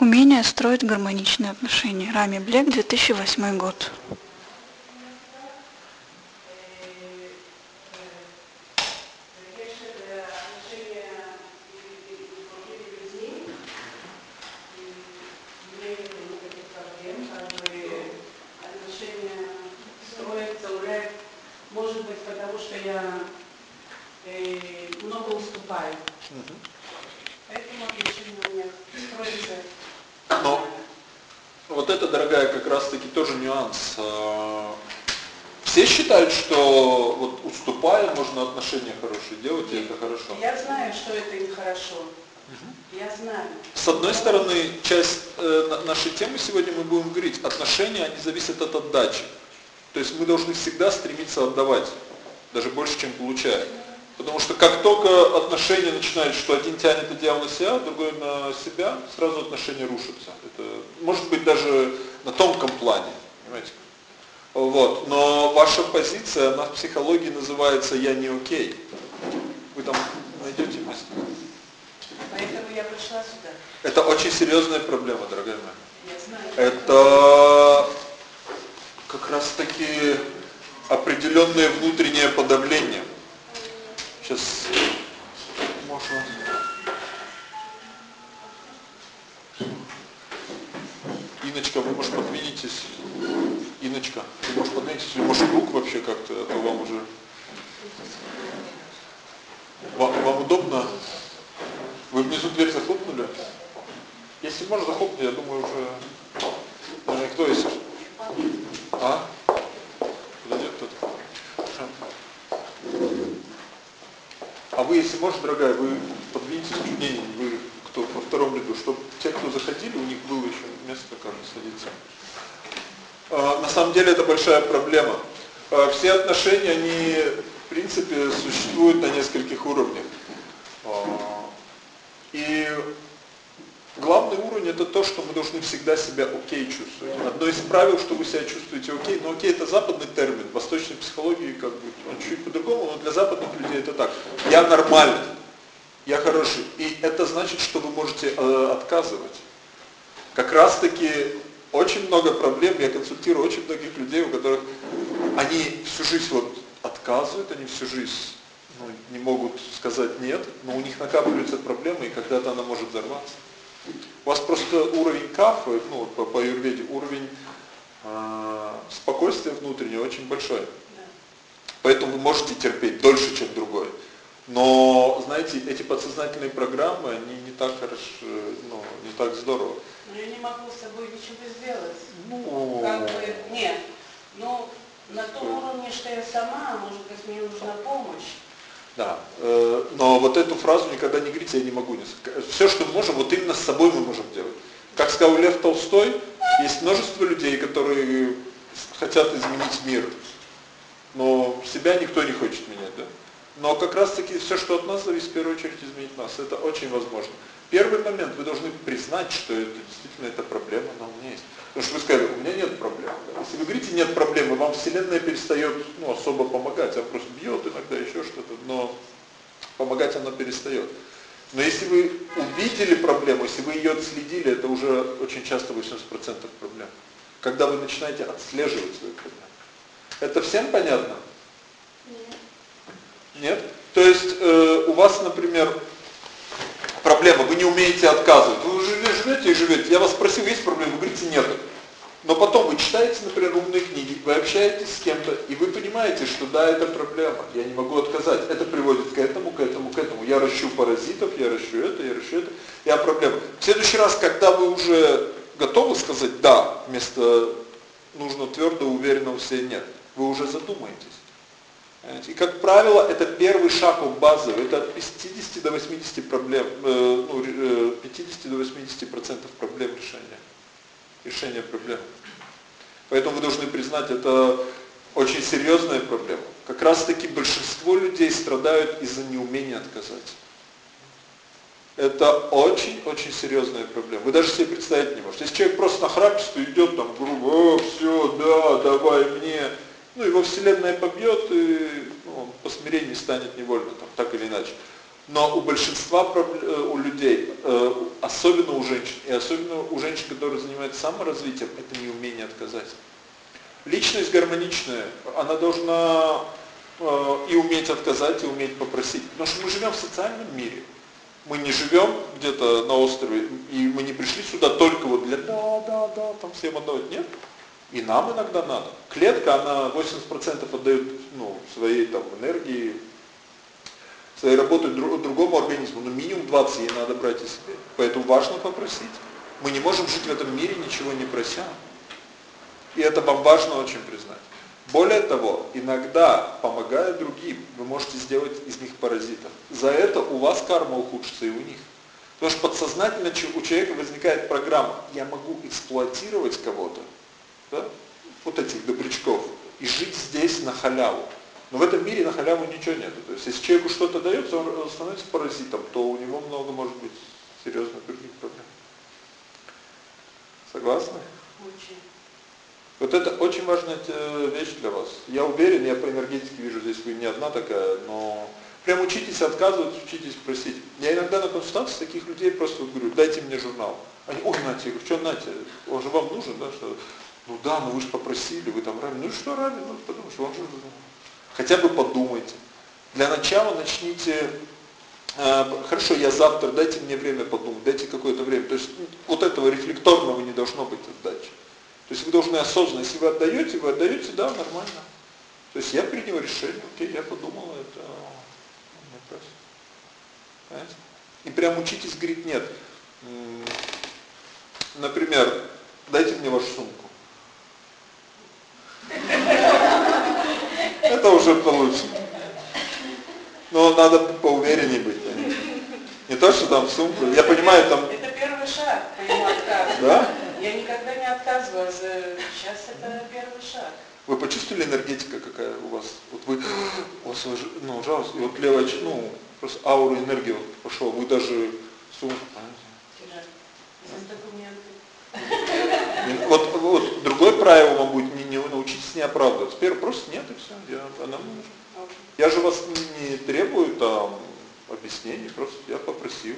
Умение строить гармоничные отношения. Рами Блек, 2008 год. Может быть, потому что я э, много уступаю. Поэтому отношения у меня строятся. Но вот это, дорогая, как раз-таки тоже нюанс. А, Все считают, что вот уступая, можно отношения хорошие делать, и это хорошо. Я знаю, что это нехорошо. Я знаю. С одной стороны, часть э, на- нашей темы сегодня мы будем говорить, отношения, они зависят от отдачи. То есть мы должны всегда стремиться отдавать, даже больше, чем получаем. Потому что как только отношения начинают, что один тянет одеяло на себя, другой на себя, сразу отношения рушатся. Это может быть даже на тонком плане, понимаете? Вот. Но ваша позиция, она в психологии называется «я не окей». Вы там найдете место? Поэтому я пришла сюда. Это очень серьезная проблема, дорогая моя. Это как раз таки определенное внутреннее подавление. Сейчас можно... Иночка, вы, может, подвинетесь? Иночка, вы, может, подвинетесь? Или, может, рук вообще как-то, а то вам уже... Вам, вам удобно? Вы внизу дверь захлопнули? Если можно захлопнуть, я думаю, уже... Наверное, кто есть? А? Подойдет кто-то? А вы, если можно, дорогая, вы не, не, вы кто во втором ряду, чтобы те, кто заходили, у них было еще место, кажется, садиться. А, на самом деле это большая проблема. А, все отношения, они, в принципе, существуют на нескольких уровнях. А, и главный уровень это то, что мы должны всегда себя окей чувствовать. Одно из правил, что вы себя чувствуете окей, но окей это западный термин, в восточной психологии как бы он чуть по-другому, но для западных людей это так. Я нормальный, я хороший. И это значит, что вы можете э, отказывать. Как раз таки очень много проблем, я консультирую очень многих людей, у которых они всю жизнь вот отказывают, они всю жизнь ну, не могут сказать нет, но у них накапливаются проблемы, и когда-то она может взорваться. У вас просто уровень кафы, ну по, по аюрведе, уровень э, спокойствия внутреннего очень большой. Поэтому вы можете терпеть дольше, чем другой. Но, знаете, эти подсознательные программы, они не так хорошо, ну, не так здорово. Но я не могу с собой ничего сделать. Ну, Как бы, нет. Ну, на том уровне, что я сама, может быть, мне нужна помощь. Да, э, но вот эту фразу никогда не говорите, я не могу. Все, что мы можем, вот именно с собой мы можем делать. Как сказал Лев Толстой, есть множество людей, которые хотят изменить мир, но себя никто не хочет менять, да? Но как раз таки все, что от нас зависит, в первую очередь изменить нас. Это очень возможно. Первый момент, вы должны признать, что это действительно эта проблема, она у меня есть. Потому что вы сказали, у меня нет проблем. Да? Если вы говорите нет проблемы, вам Вселенная перестает ну, особо помогать, она просто бьет иногда еще что-то, но помогать она перестает. Но если вы увидели проблему, если вы ее отследили, это уже очень часто 80% проблем. Когда вы начинаете отслеживать свою проблему. Это всем понятно? Нет? То есть э, у вас, например, проблема, вы не умеете отказывать. Вы уже живете и живете. Я вас спросил, есть проблема? Вы говорите, нет. Но потом вы читаете, например, умные книги, вы общаетесь с кем-то, и вы понимаете, что да, это проблема, я не могу отказать. Это приводит к этому, к этому, к этому. Я ращу паразитов, я ращу это, я ращу это. Я проблема. В следующий раз, когда вы уже готовы сказать да, вместо нужно твердо, уверенно в себе нет, вы уже задумаетесь. И как правило, это первый шаг в базовый, это от 50 до 80 проблем, э, ну, э, 50 до 80 процентов проблем решения. Решения проблем. Поэтому вы должны признать, это очень серьезная проблема. Как раз таки большинство людей страдают из-за неумения отказать. Это очень-очень серьезная проблема. Вы даже себе представить не можете. Если человек просто нахрапистый идет там, грубо, все, да, давай мне, ну его вселенная побьет, и ну, он по смирению станет невольно, там, так или иначе. Но у большинства у людей, особенно у женщин, и особенно у женщин, которые занимаются саморазвитием, это неумение отказать. Личность гармоничная, она должна и уметь отказать, и уметь попросить. Потому что мы живем в социальном мире. Мы не живем где-то на острове, и мы не пришли сюда только вот для да, да, да, там всем отдавать. Нет. И нам иногда надо. Клетка, она 80% отдает ну, своей там, энергии, своей работы друг, другому организму, но минимум 20 ей надо брать из себя. Поэтому важно попросить. Мы не можем жить в этом мире, ничего не прося. И это вам важно очень признать. Более того, иногда, помогая другим, вы можете сделать из них паразитов. За это у вас карма ухудшится и у них. Потому что подсознательно у человека возникает программа, я могу эксплуатировать кого-то, да? вот этих добрячков, и жить здесь на халяву. Но в этом мире на халяву ничего нет. То есть если человеку что-то дается, он становится паразитом, то у него много может быть серьезных других проблем. Согласны? Очень. Вот это очень важная э, вещь для вас. Я уверен, я по энергетике вижу, здесь вы не одна такая, но прям учитесь отказывать, учитесь просить. Я иногда на консультации таких людей просто вот говорю, дайте мне журнал. Они, ой, нате, я говорю, что нате, он же вам нужен, да, что, ну да, ну вы же попросили, вы там рами, ну что рами, ну потому что он же, хотя бы подумайте. Для начала начните, э, хорошо, я завтра, дайте мне время подумать, дайте какое-то время. То есть вот этого рефлекторного не должно быть отдачи. То есть вы должны осознанно, если вы отдаете, вы отдаете, да, нормально. То есть я принял решение, окей, я подумал, это не просто. Понимаете? И прям учитесь говорить нет. Например, дайте мне вашу сумку. Это уже получше. Но надо поувереннее быть. Не то, что там сумку. Я понимаю, там... Это первый шаг, понимаю, Да? Я никогда не отказывалась. Сейчас это первый шаг. Вы почувствовали энергетика какая у вас? Вот вы, у вас ну, ужасно, и вот левая, ну, просто ауру энергии вот пошел, вы даже сумку, вот, вот другое правило будет не, научитесь не оправдываться. Первое, просто нет и все. Я, она нужна. Я же вас не, требую там объяснений, просто я попросил.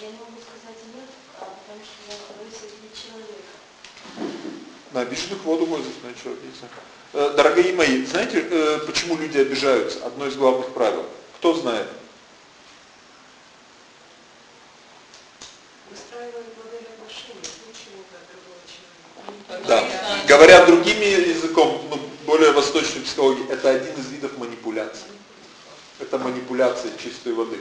Я не могу сказать нет, а потому что я боюсь обидеть человека. На обиженных воду возят, на что обидеться. Э, дорогие мои, знаете, э, почему люди обижаются? Одно из главных правил. Кто знает? Да. Говоря другим языком, ну, более восточной психологии, это один из видов манипуляции. Это манипуляция чистой воды.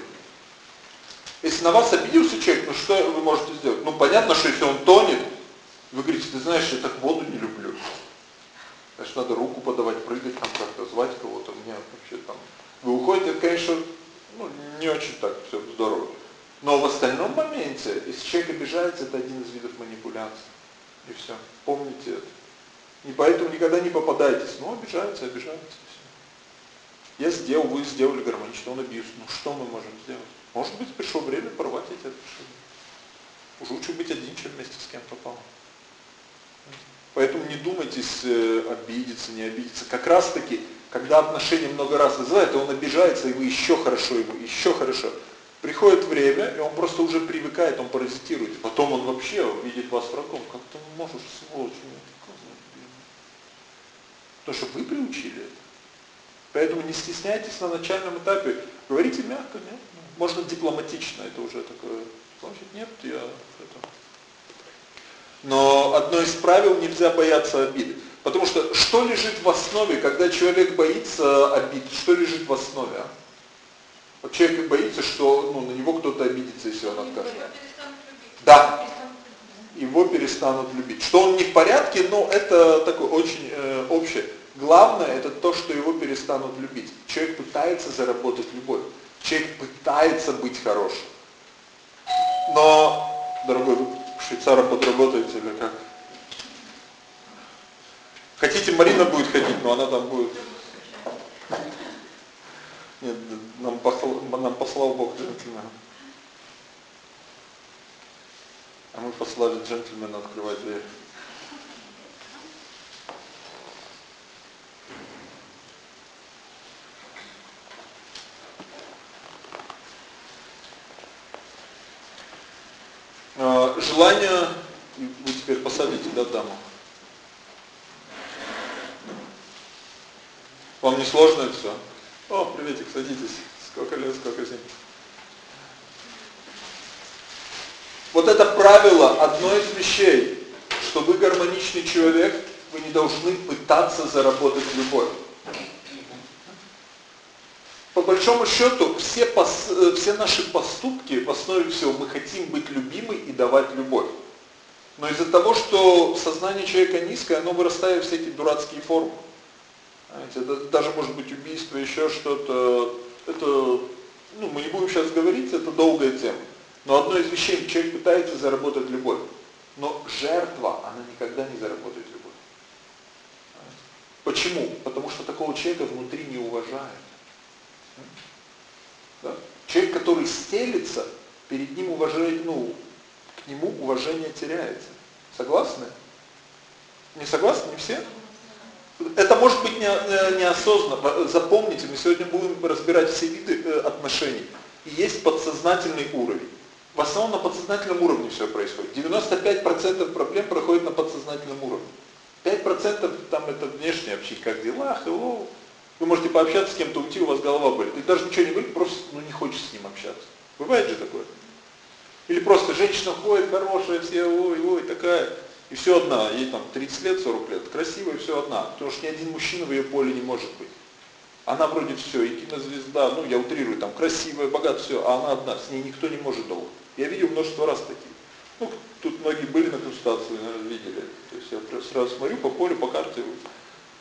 Если на вас обиделся человек, ну что вы можете сделать? Ну понятно, что если он тонет, вы говорите, ты знаешь, я так воду не люблю. Значит, надо руку подавать, прыгать там как-то, звать кого-то. Мне вообще там... Вы уходите, конечно, ну, не очень так все здорово. Но в остальном моменте, если человек обижается, это один из видов манипуляции. И все. Помните это. И поэтому никогда не попадайтесь. Ну, обижаются, обижаются. Все. Я сделал, вы сделали гармонично, он обиделся. Ну, что мы можем сделать? Может быть, пришло время порвать эти отношения. Уж лучше быть один, чем вместе с кем попало. Поэтому не думайте э, обидеться, не обидеться. Как раз таки, когда отношения много раз вызывают, он обижается, и вы еще хорошо ему, еще хорошо. Приходит время, и он просто уже привыкает, он паразитирует. Потом он вообще видит вас врагом. Как ты можешь, сволочь, Потому что вы приучили это. Поэтому не стесняйтесь на начальном этапе. Говорите мягко, нет? Можно дипломатично, это уже такое. Значит, нет, я это. Но одно из правил нельзя бояться обиды. Потому что что лежит в основе, когда человек боится обид? Что лежит в основе? А? Вот человек боится, что ну, на него кто-то обидится, если он откажет. Да. Его перестанут любить. Что он не в порядке, но это такое очень э, общее. Главное это то, что его перестанут любить. Человек пытается заработать любовь. Человек пытается быть хорошим. Но, дорогой, вы швейцара подработаете или как? Хотите, Марина будет ходить, но она там будет. Нет, нам послал, нам послал Бог джентльмена. А мы послали джентльмена открывать дверь. Желание, вы теперь посадите, да, даму? Вам не сложно это все? О, приветик, садитесь. Сколько лет, сколько зим. Вот это правило, одно из вещей, что вы гармоничный человек, вы не должны пытаться заработать любовь. Большому счету, все, пос, э, все наши поступки, в основе всего, мы хотим быть любимы и давать любовь. Но из-за того, что сознание человека низкое, оно вырастает в всякие дурацкие формы. Знаете, это даже может быть убийство, еще что-то. Это, ну, мы не будем сейчас говорить, это долгая тема. Но одно из вещей, человек пытается заработать любовь. Но жертва, она никогда не заработает любовь. Почему? Потому что такого человека внутри не уважают. Да? Человек, который стелится, перед ним уважение, ну, к нему уважение теряется. Согласны? Не согласны? Не все? Это может быть неосознанно. Запомните, мы сегодня будем разбирать все виды э, отношений. И есть подсознательный уровень. В основном на подсознательном уровне все происходит. 95% проблем проходит на подсознательном уровне. 5% там это внешнее общение, как дела, hello. Вы можете пообщаться с кем-то, уйти, у вас голова болит. И даже ничего не говорит, просто ну, не хочешь с ним общаться. Бывает же такое? Или просто женщина ходит, хорошая, все, ой, ой, такая. И все одна, ей там 30 лет, 40 лет, красивая, все одна. Потому что ни один мужчина в ее поле не может быть. Она вроде все, и кинозвезда, ну я утрирую, там красивая, богатая, все, а она одна, с ней никто не может долго. Я видел множество раз таких. Ну, тут многие были на консультации, наверное, видели. То есть я сразу смотрю по полю, по карте,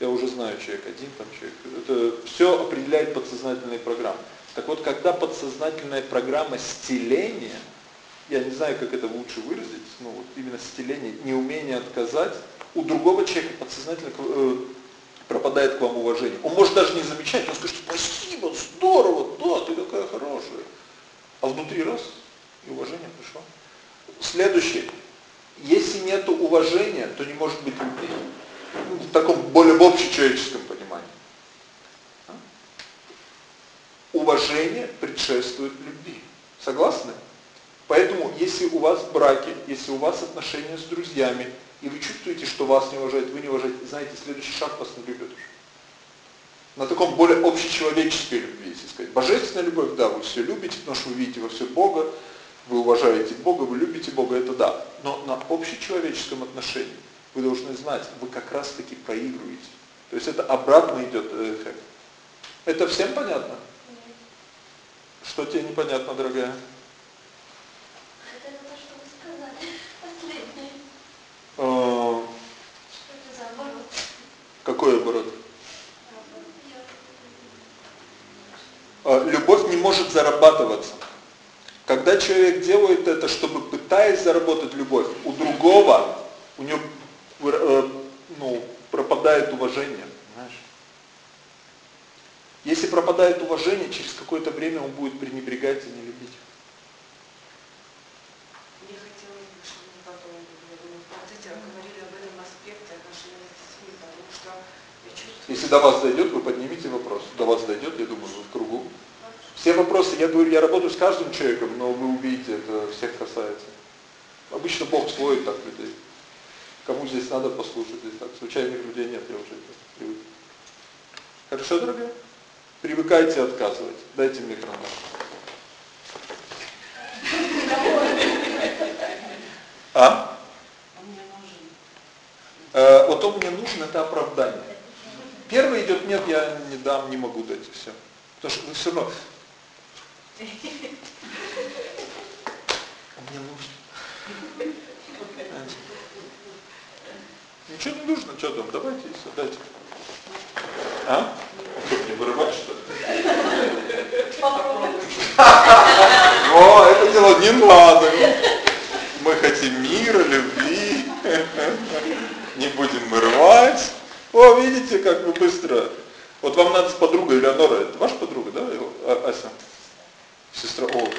я уже знаю, человек один, там человек. Это все определяет подсознательные программы. Так вот, когда подсознательная программа стеления, я не знаю, как это лучше выразить, ну вот именно стеление, неумение отказать, у другого человека подсознательно э, пропадает к вам уважение. Он может даже не замечать, он скажет, спасибо, здорово, да, ты такая хорошая. А внутри раз, и уважение пришло. Следующее. Если нет уважения, то не может быть любви. В таком более в общечеловеческом понимании. А? Уважение предшествует любви. Согласны? Поэтому, если у вас браки, если у вас отношения с друзьями, и вы чувствуете, что вас не уважают, вы не уважаете, знаете, следующий шаг вас не любят уже. На таком более общечеловеческой любви, если сказать. Божественная любовь, да, вы все любите, потому что вы видите во все Бога, вы уважаете Бога, вы любите Бога, это да. Но на общечеловеческом отношении вы должны знать, вы как раз таки проигрываете. То есть это обратно идет эффект. Это всем понятно? Нет. Что тебе непонятно, дорогая? Это то, что вы сказали. Последнее. Э, Что это за оборот? какой оборот? Э, любовь не может зарабатываться. Когда человек делает это, чтобы пытаясь заработать любовь, у другого, у него ну, пропадает уважение. Понимаешь? Если пропадает уважение, через какое-то время он будет пренебрегать и не любить. Мне хотелось бы, чтобы мы потом, я думаю, в процессе говорили об этом аспекте отношения с детьми, потому что я чувствую... Если до вас дойдет, вы поднимите вопрос. До вас дойдет, я думаю, вы в кругу. Все вопросы, я говорю, я работаю с каждым человеком, но вы увидите, это всех касается. Обычно Бог сводит так людей. Кому здесь надо послушать, здесь так. Случайных людей нет, я уже привык. Хорошо, дорогие? Привыкайте отказывать. Дайте мне карандаш. А? Э, вот он мне нужен, это оправдание. Первый идет, нет, я не дам, не могу дать, все. Потому что вы все равно, он мне нужен. Ничего не нужно, что там, давайте и все, дайте. А? Что, не вырывать, что ли? О, это дело не надо. Мы хотим мира, любви. Не будем мы рвать. О, видите, как вы быстро. Вот вам надо с подругой Элеонора, это ваша подруга, да, а, Ася? Сестра, о,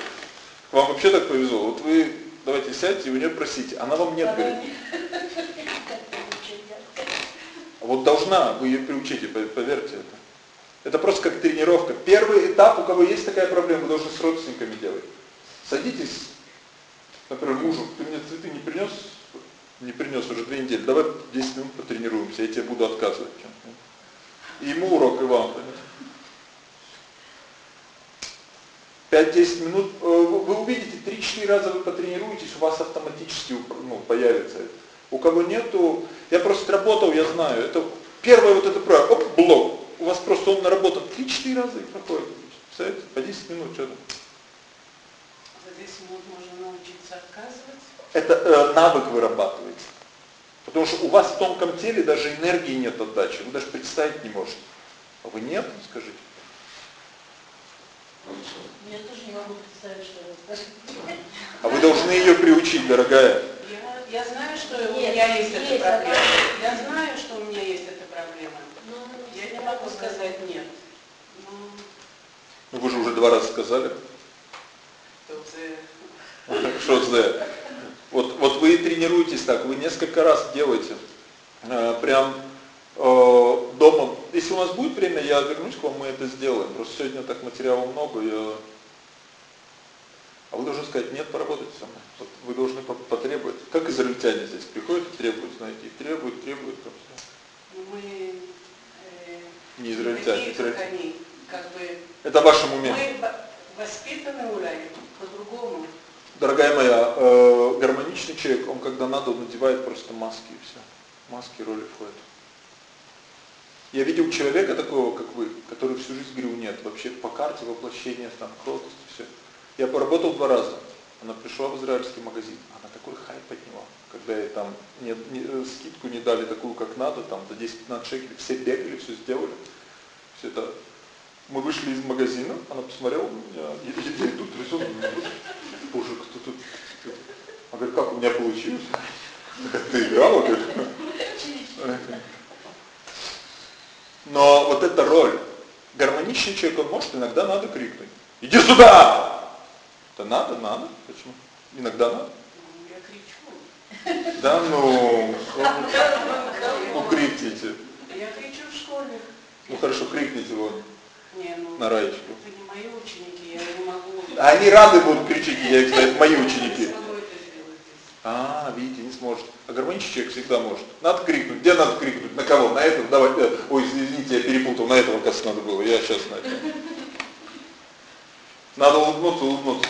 вам вообще так повезло. Вот вы, давайте сядьте и у нее просите. Она вам нет говорит. Вот должна, вы ее приучите, поверьте это. Это просто как тренировка. Первый этап, у кого есть такая проблема, вы должны с родственниками делать. Садитесь Например, мужу, ты мне цветы не принес? Не принес уже две недели. Давай 10 минут потренируемся, я тебе буду отказывать. И ему урок, и вам. 5-10 минут, э, вы увидите, 3-4 раза вы потренируетесь, у вас автоматически ну, появится это. У кого нету, я просто работал, я знаю, это первое вот это правило, оп, блок, у вас просто он наработан 3-4 раза и проходит. Представляете, по 10 минут что-то. За 10 минут можно научиться отказывать. Это э, навык вырабатывается. Потому что у вас в тонком теле даже энергии нет отдачи, вы даже представить не можете. А вы нет, скажите. Я тоже не могу представить, что скажете. А вы должны ее приучить, дорогая. Я, знаю, что у Нет, меня есть, есть, эта проблема. Я знаю, что у меня есть эта проблема. Ну, Я не могу сказать нет. Ну, Ну вы же уже два раза сказали. Что за? Вот, вот вы тренируетесь так, вы несколько раз делаете. Э, прям э, дома. Если у нас будет время, я вернусь к вам, мы это сделаем. Просто сегодня так материала много, я... А вы должны сказать, нет, поработайте со мной. Вот вы должны по- потребовать. Как израильтяне здесь приходят и требуют, знаете, и требуют, требуют. там ну, мы э, Не израильтяне, такие, как израильтяне. они, как бы Это в вашем уме. мы во- воспитаны уляем по-другому. Дорогая моя, э, гармоничный человек, он когда надо, он надевает просто маски и все. Маски роли входят. Я видел человека такого, как вы, который всю жизнь говорил нет, вообще по карте воплощения, там, кротость, все. Я поработал два раза. Она пришла в израильский магазин, она такой хайп подняла. Когда ей там не, не- э, скидку не дали такую, как надо, там за 10-15 шекелей, все бегали, все сделали. Все это. Мы вышли из магазина, она посмотрела на меня, я иду, трясу, боже, кто тут? Она говорит, как у меня получилось? Ты играла? Но вот эта роль, гармоничный человек, он может, иногда надо крикнуть. Иди сюда! Это надо, надо. Почему? Иногда надо. Ну, Я кричу. Да, ну, ну крикните. Я кричу в школе. Ну хорошо, крикните вон Не, ну, на Раечку. это не мои ученики, я не могу. Они рады будут кричать, я, кстати, мои Я ученики. А, видите, не сможет. А гармоничный человек всегда может. Надо крикнуть. Где надо крикнуть? На кого? На этого? Давай. э, Ой, извините, я перепутал. На этого, кажется, надо было. Я сейчас на это. Надо улыбнуться, улыбнуться.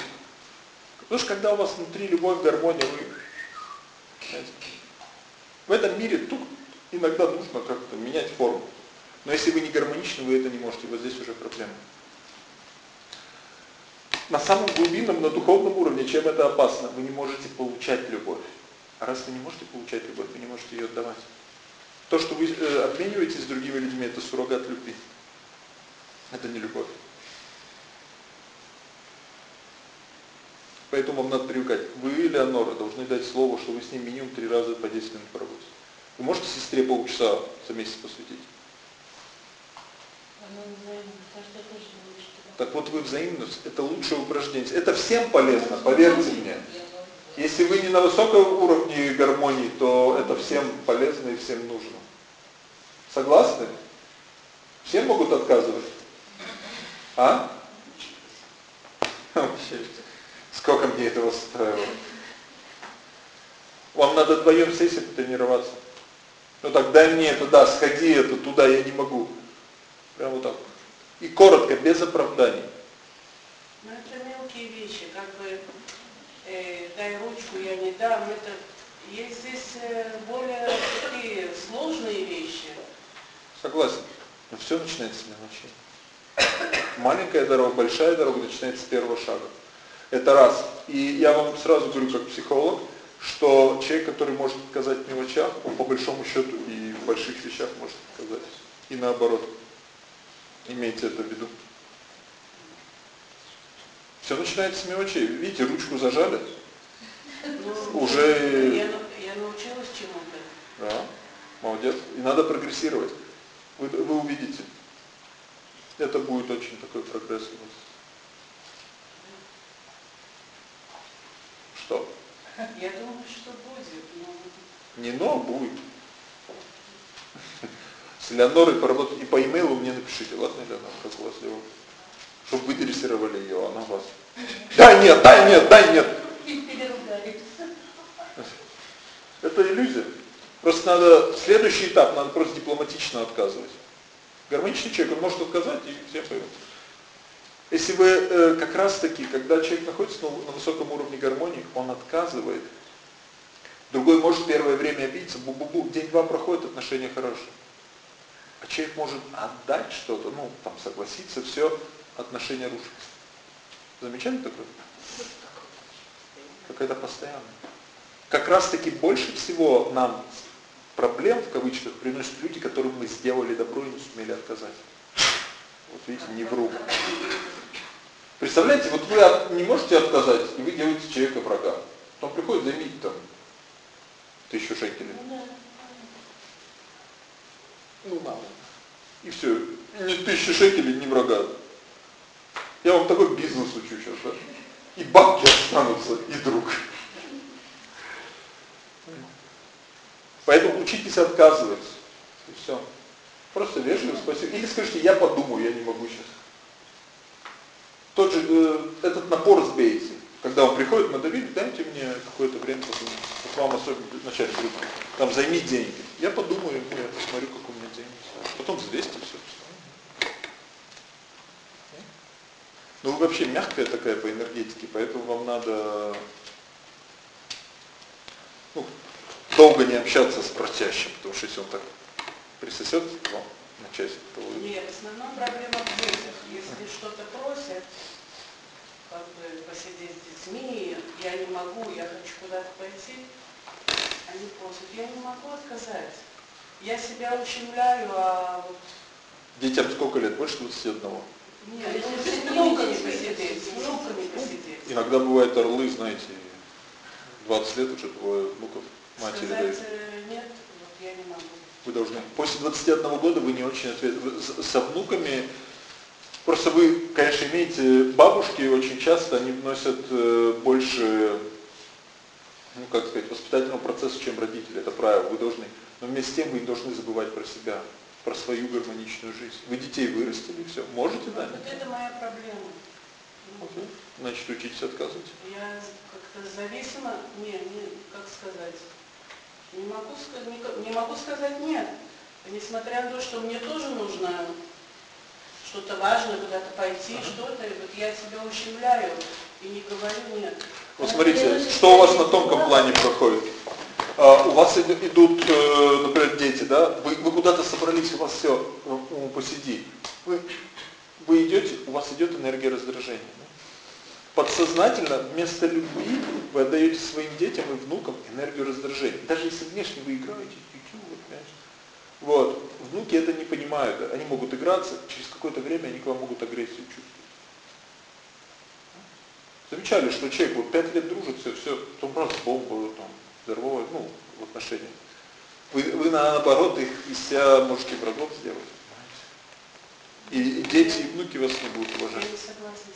Потому что когда у вас внутри любовь, гармония, вы... в этом мире тут иногда нужно как-то менять форму. Но если вы не гармоничны, вы это не можете. Вот здесь уже проблема. На самом глубинном, на духовном уровне, чем это опасно? Вы не можете получать любовь. А раз вы не можете получать любовь, вы не можете ее отдавать. То, что вы э, обмениваетесь с другими людьми, это суррогат любви. Это не любовь. Поэтому вам надо привыкать. Вы, Леонора, должны дать слово, что вы с ним минимум три раза по 10 минут поработаете. Вы можете сестре полчаса за месяц посвятить? Так вот вы взаимность, это лучшее упражнение. Это всем полезно, поверьте мне. Если вы не на высоком уровне гармонии, то это всем полезно и всем нужно. Согласны? Все могут отказывать? А? Вообще, Сколько мне этого стоило? Вам надо вдвоем сесть и потренироваться. Ну так, дай мне это, да, сходи это, туда, я не могу. Прям вот так. И коротко, без оправданий. Ну, это мелкие вещи, как бы э, дай ручку, я не дам. Это есть здесь э, более такие сложные вещи. Согласен. Но все начинается с мелочей. Маленькая дорога, большая дорога начинается с первого шага. Это раз. И я вам сразу говорю как психолог, что человек, который может отказать в мелочах, он по большому счету и в больших вещах может отказать. И наоборот. Имейте это в виду. Все начинается с мелочей. Видите, ручку зажали. Ну, Уже- Я, я научилась чему-то. Да, молодец. И надо прогрессировать. Вы, вы увидите. Это будет очень такой прогресс у вас. Что? Я думаю, что будет. Но... Не но, будет. С Леонорой поработать и по имейлу мне напишите, ладно, Леонора, как у вас дела? Чтобы вы дрессировали ее, она вас. Дай нет, дай нет, дай нет. Это иллюзия. Просто надо, следующий этап, надо просто дипломатично отказывать. Гармоничный человек, он может отказать и все поймут. Если вы э, как раз таки, когда человек находится на, на высоком уровне гармонии, он отказывает. Другой может первое время обидеться, бу-бу-бу, день-два проходит, отношения хорошие. А человек может отдать что-то, ну, там, согласиться, все, отношения рушатся. Замечали такое? Какая-то постоянная. Как раз таки больше всего нам проблем, в кавычках, приносят люди, которым мы сделали добро и не сумели отказать. Вот видите, не вру. Представляете, вот вы не можете отказать, и вы делаете человека врага. Он приходит, займите там тысячу шекелей. Ну, мало. И все. Не тысячи шекелей, не врага. Я вам такой бизнес учу сейчас, да? И бабки останутся, и друг. Поэтому учитесь отказывать. И все. Просто вежливо спасибо. Или скажите, я подумаю, я не могу сейчас. Тот же, э, этот напор сбейте. Когда он приходит, мы давили, дайте мне какое-то время подумать. Вот вам особенно начальник говорит, там займи деньги. Я подумаю, я посмотрю, как у меня деньги. Потом взвесьте все. Ну вы вообще мягкая такая по энергетике, поэтому вам надо ну, долго не общаться с просящим, потому что если он так присосет вам на часик, то вы... Нет, в основном проблема в детях. Если что-то просят, как бы посидеть с детьми, я не могу, я хочу куда-то пойти, они просят, я не могу отказать. Я себя ущемляю, а вот... Детям сколько лет? Больше 21? Нет, с внуками посидеть, с внуками посидеть. Иногда бывают орлы, знаете, 20 лет уже двое внуков матери Сказать дают. э, нет, вот я не могу. Вы должны. После 21 года вы не очень ответственны. Со внуками, просто вы, конечно, имеете бабушки, очень часто они вносят э, больше, ну как сказать, воспитательного процесса, чем родители. Это правило, вы должны. Но вместе с тем вы не должны забывать про себя, про свою гармоничную жизнь. Вы детей вырастили, все. Можете, да? Вот это моя проблема. Окей. Значит, учитесь отказывать. Я как-то зависима, не, не, как сказать, не могу, не, могу сказать нет. Несмотря на то, что мне тоже нужно что-то важное, куда-то пойти, что-то, и вот я себя ущемляю и не говорю нет. Вот смотрите, что у вас на тонком плане проходит. А, у вас иду- идут, э, например, дети, да, вы, вы куда-то собрались, у вас все, посиди. Вы, вы идете, у вас идет энергия раздражения. Подсознательно вместо любви вы отдаете своим детям и внукам энергию раздражения. Даже если внешне вы играете, вот, внуки это не понимают, они могут играться, через какое-то время они к вам могут агрессию чувствовать. Замечали, что человек вот пять лет дружит, все, все, потом просто бомбу там, взорвывает, ну, в отношениях. Вы, вы наоборот их из себя можете врагов сделать. И, дети, и внуки вас не будут Я уважать. не согласна.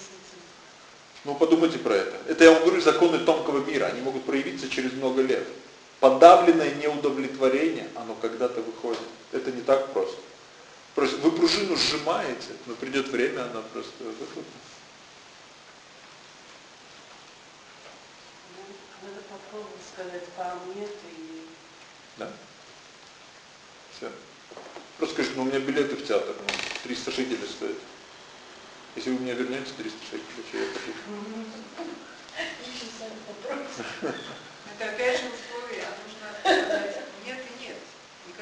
Ну подумайте про это. Это я вам говорю законы тонкого мира, они могут проявиться через много лет. Подавленное неудовлетворение, оно когда-то выходит. Это не так просто. Просто вы пружину сжимаете, но придет время, она просто. Ну, Надо попробовать сказать вам нет и Да? Все. Просто скажите, ну у меня билеты в театр, ну, 300 шекелей стоят. Если вы мне вернете 300 шекелей, что я хочу. Это опять же условия, а нужно сказать нет и нет.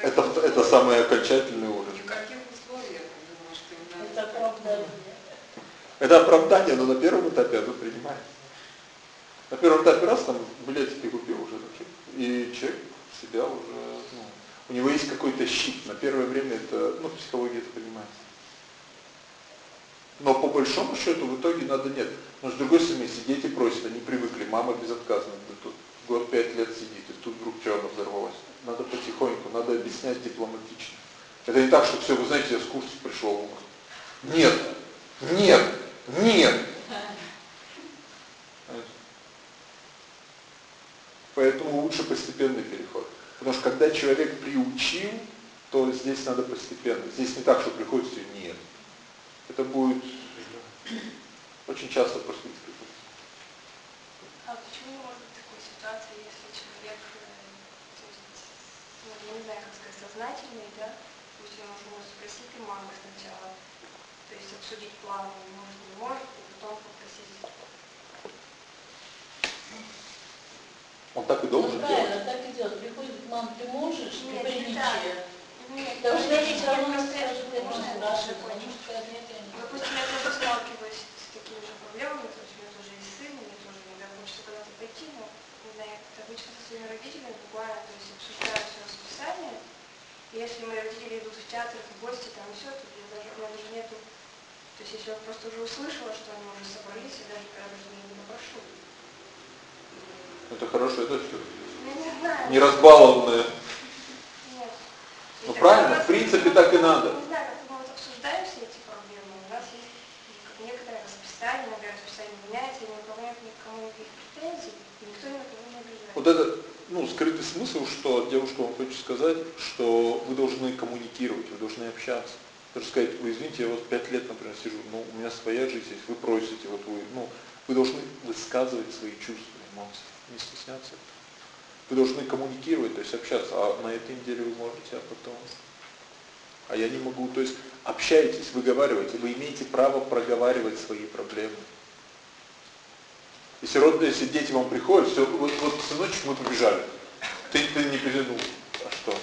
Это, это самый окончательный уровень. никаких условий, я думаю, что им надо. Это оправдание. Это оправдание, но на первом этапе оно принимает. На первом этапе раз там билетики купил уже, и человек себя уже, ну, у него есть какой-то щит. На первое время это, ну, в психологии это понимается. Но по большому счету в итоге надо нет. Но с другой стороны, если дети просят, они привыкли, мама безотказно, да тут год пять лет сидит, и тут вдруг что она взорвалась. Надо потихоньку, надо объяснять дипломатично. Это не так, что все, вы знаете, я с курса пришел. Нет, нет, нет. Поэтому лучше постепенный переход. Потому что когда человек приучил, то здесь надо постепенно. Здесь не так, что приходит все нет. Это будет очень часто просто приходит. А почему может быть такой если человек, э, то есть, ну, я не знаю, как сказать, сознательный, да, то есть он уже может спросить у мамы сначала, то есть обсудить план, он может, не может, и потом попросить Он так и должен ну, делать. правильно, так идет. Приходит к мам, ты можешь, ты Нет, не примите. Нет, Потому что они я все равно потому что нет, я не Допустим, я тоже сталкиваюсь с такими же проблемами, то есть у меня тоже есть сын, мне тоже иногда хочется куда-то пойти, но не знаю, обычно со своими родителями буквально, то есть обсуждаю все расписание. И если мои родители идут в театр, в гости, там и все, то я даже, у меня даже нету, то есть если я просто уже услышала, что они уже собрались, я даже когда даже не попрошу. Это хорошо, это все. Ну, не знаю. Не. Ну, правильно, в принципе, так и надо. Не знаю, как мы вот обсуждаем все эти проблемы. У нас есть некоторое расписание, иногда расписание меняется, и кого нет никому никаких претензий, и никто ни на кого не обижает. Вот это, ну, скрытый смысл, что девушка вам хочет сказать, что вы должны коммуникировать, вы должны общаться. Даже сказать, вы извините, я вот пять лет, например, сижу, ну, у меня своя жизнь есть, вы просите, вот вы, ну, вы должны высказывать свои чувства, эмоции, не стесняться. Вы должны коммуникировать, то есть общаться, а на этой неделе вы можете, а потом... А я не могу, то есть общайтесь, выговаривайте, вы имеете право проговаривать свои проблемы. Если, род, если дети вам приходят, все, вот, вот сыночек, мы побежали. Ты, ты не перевернул. А что?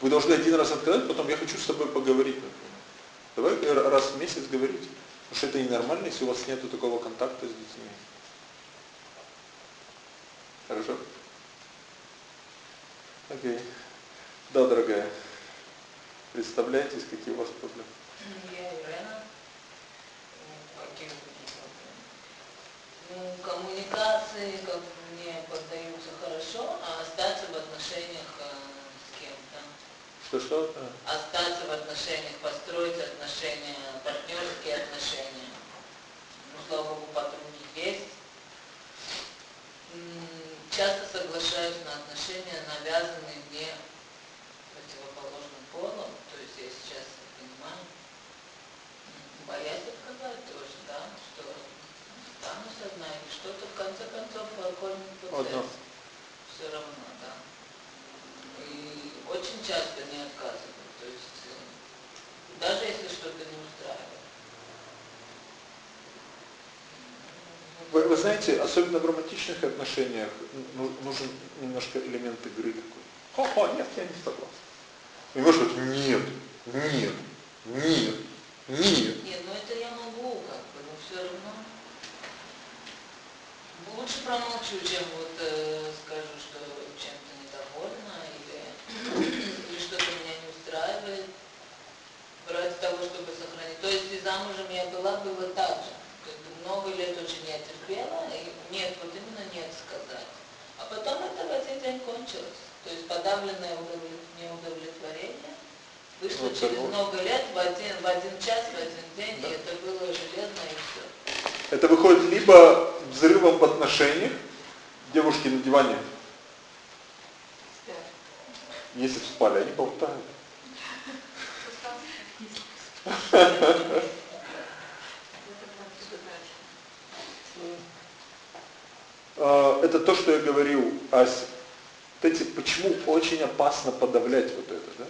Вы должны один раз отказать, потом я хочу с тобой поговорить, например. Давай раз в месяц говорить. Потому что это ненормально, если у вас нет такого контакта с детьми. Хорошо? Окей. Да, дорогая. Представляетесь, какие у вас проблемы? Я Ирена. Ну, какие? Ну, коммуникации как бы мне поддаются хорошо, а остаться в отношениях э, с кем-то. Что-что? Остаться в отношениях, построить отношения, партнерские отношения. Ну, слава богу, подруги есть. Часто соглашаюсь на отношения, навязанные мне противоположным полом. То есть я сейчас понимаю, боясь отказать тоже, да, что останусь одна или что-то в конце концов Одна. процесс. Все равно, да. И очень часто не отказываю. То есть э, даже если что-то не устраивает. Вы, вы знаете, особенно в романтичных отношениях ну- нужен немножко элемент игры такой. Ха-ха, нет, я не согласен. И может быть, нет, нет, нет, нет. Нет, ну это я могу, как бы, но все равно. Лучше промолчу, чем вот э, скажу, что чем-то недовольна или, или что-то меня не устраивает. Ради того, чтобы сохранить. То есть и замужем я была, было так же. Много лет очень я терпела, и нет, вот именно нет сказать. А потом это в один день кончилось. То есть подавленное удовлет- неудовлетворение вышло Вот через вот. много лет, в один, в один час, в один день, и это было железно и все. Это выходит либо взрывом в отношениях, девушки на диване, если спали, они болтают. А, Это то, что я говорил, Ася. Вот эти, почему очень опасно подавлять вот это, да?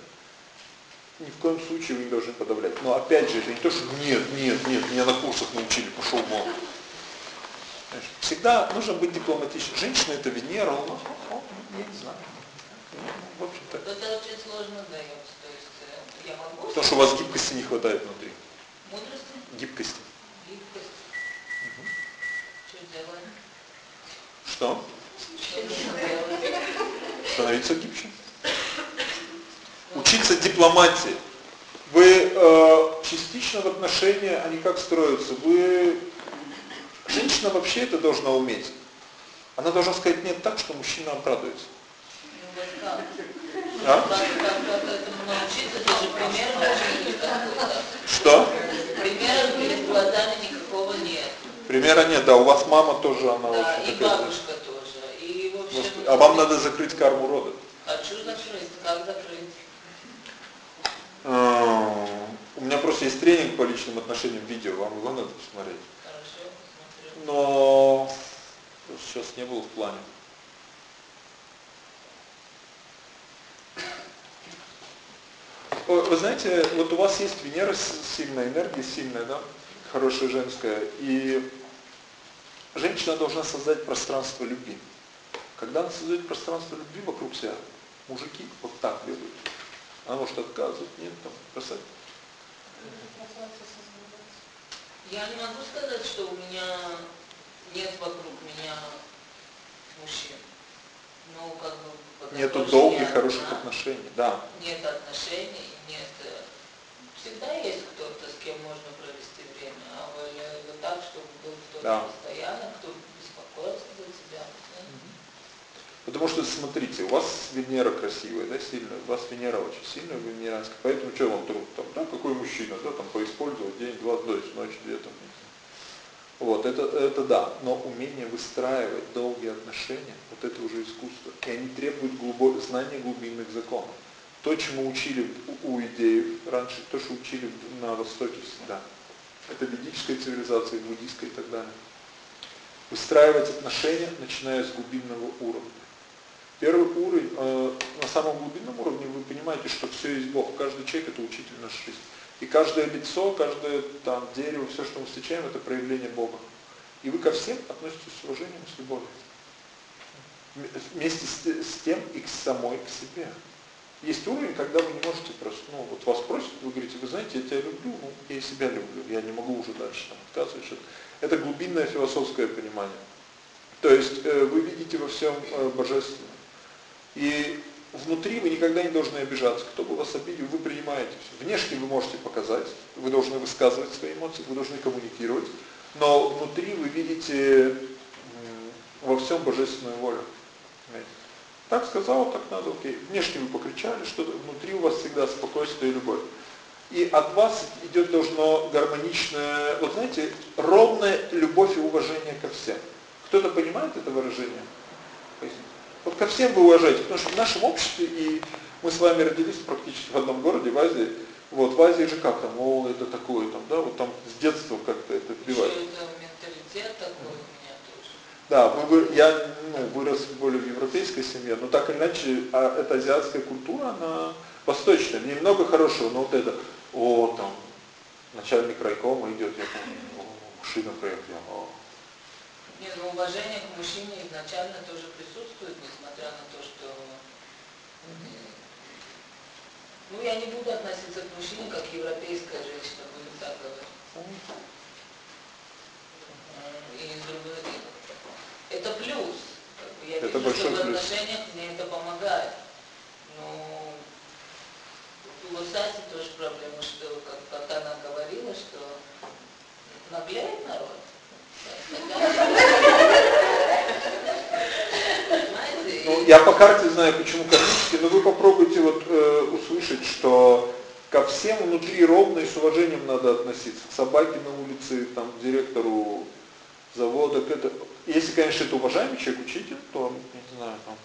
Ни в коем случае вы не должны подавлять. Но опять же, это не то, что нет, нет, нет, меня на курсах научили, пошел вон. Всегда нужно быть дипломатичным. Женщина это Венера, он, ну, ну, я не знаю. Ну, В общем-то. Это очень сложно дается. То есть э, я могу Потому что у вас гибкости не хватает внутри. мудрости, Гибкости. гибкость. Что делаем? Что? Становиться гибче. Учиться дипломатии. Вы э, частично в отношения, они как строятся? Вы... Женщина вообще это должна уметь. Она должна сказать нет так, что мужчина обрадуется. А? Что? Примера перед глазами. Примера нет, да, у вас мама тоже, она да, очень и бабушка тоже. И, в ну, а вам надо закрыть карму рода. А Хочу закрыть, как закрыть? А, у меня просто есть тренинг по личным отношениям, видео, вам его надо посмотреть. Хорошо, посмотрю. Но сейчас не было в плане. Вы знаете, вот у вас есть Венера сильная энергия, сильная, да, хорошая женская, и женщина должна создать пространство любви. Когда она создает пространство любви вокруг себя, мужики вот так делают. Она может отказывать, нет, там, бросать. Я не могу сказать, что у меня нет вокруг меня мужчин. Ну, как бы... Нету долгих, хороших одна, отношений, да. Нет отношений, нет... э, Всегда есть кто-то, с кем можно провести время, а вот, э, так, чтобы был кто-то Да. постоянно, кто беспокоится за тебя. Потому что, смотрите, у вас Венера красивая, да, сильная, у вас Венера очень сильная, вы венеранская, поэтому что вам труд, там, да, какой мужчина, да, там, поиспользовать день, два, есть ночь, две, там, вот, это, это да, но умение выстраивать долгие отношения, вот это уже искусство, и они требуют глубокого знания глубинных законов. То, чему учили у, у идеев раньше, то, что учили на Востоке всегда. Это ведическая цивилизация, буддийская и так далее. Выстраивать отношения, начиная с глубинного уровня. Первый уровень, э, на самом глубинном уровне вы понимаете, что все есть Бог. Каждый человек это учитель нашей жизни. И каждое лицо, каждое там дерево, все, что мы встречаем, это проявление Бога. И вы ко всем относитесь с уважением с любовью. Вместе с, с тем и к самой к себе. Есть уровень, когда вы не можете просто, ну вот вас просят, вы говорите, вы знаете, я тебя люблю, ну я и себя люблю, я не могу уже дальше там отказывать. что-то». Это глубинное философское понимание. То есть э, вы видите во всем э, божественное. И внутри вы никогда не должны обижаться. Кто бы вас обидел, вы принимаете все. Внешне вы можете показать, вы должны высказывать свои эмоции, вы должны коммуникировать, но внутри вы видите во всем божественную волю. Понимаете? Так сказал, так надо, окей. Внешне вы покричали, что-то внутри у вас всегда спокойствие и любовь. И от вас идет должно гармоничное, вот знаете, ровная любовь и уважение ко всем. Кто-то понимает это выражение? Вот ко всем вы уважаете, потому что в нашем обществе, и мы с вами родились практически в одном городе, в Азии, вот, в Азии же как там, о, это такое, там, да, вот там с детства как-то это Еще вбивают. это менталитет такой. Да, я ну, вырос более в европейской семье, но так или иначе, а, эта азиатская культура, она восточная, в ней много хорошего, но вот это, о, там, начальник райкома идет, я помню, о, машина проехала, о. Нет, ну уважение к мужчине изначально тоже присутствует, несмотря на то, что... м, Ну, я не буду относиться к мужчине, как европейская женщина, будем так говорить. М, И с другой- Это плюс. Я Это вижу, большой что в плюс. отношениях мне это помогает. Но у Саси тоже проблема, что, как, как она говорила, что наглеет народ. Ну, я по карте знаю, почему кармически, но вы попробуйте вот э, услышать, что ко всем внутри ровно и с уважением надо относиться. К собаке на улице, там, к директору завода, к это. Если, конечно, это уважаемый человек, учитель, то, не знаю, там,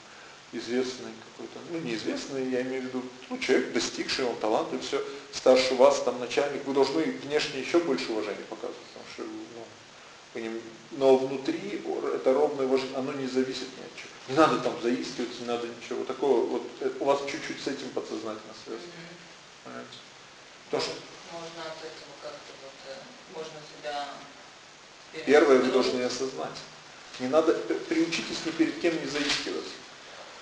известный какой-то, ну, неизвестный, я имею в виду, ну, человек, достигший, он талант и все, старше вас, там, начальник, вы должны внешне еще больше уважения показывать, потому что, ну, вы не- но внутри это ровное уважение, оно не зависит ни от чего. Не надо там заискивать, не надо ничего. Такого, вот э, у вас чуть-чуть с этим подсознательно связано. Мгм. Понимаете? Потому что Можно от этого как-то вот, э, можно себя... первое вы должны осознать. Не надо, э, приучитесь ни перед кем не заискивать.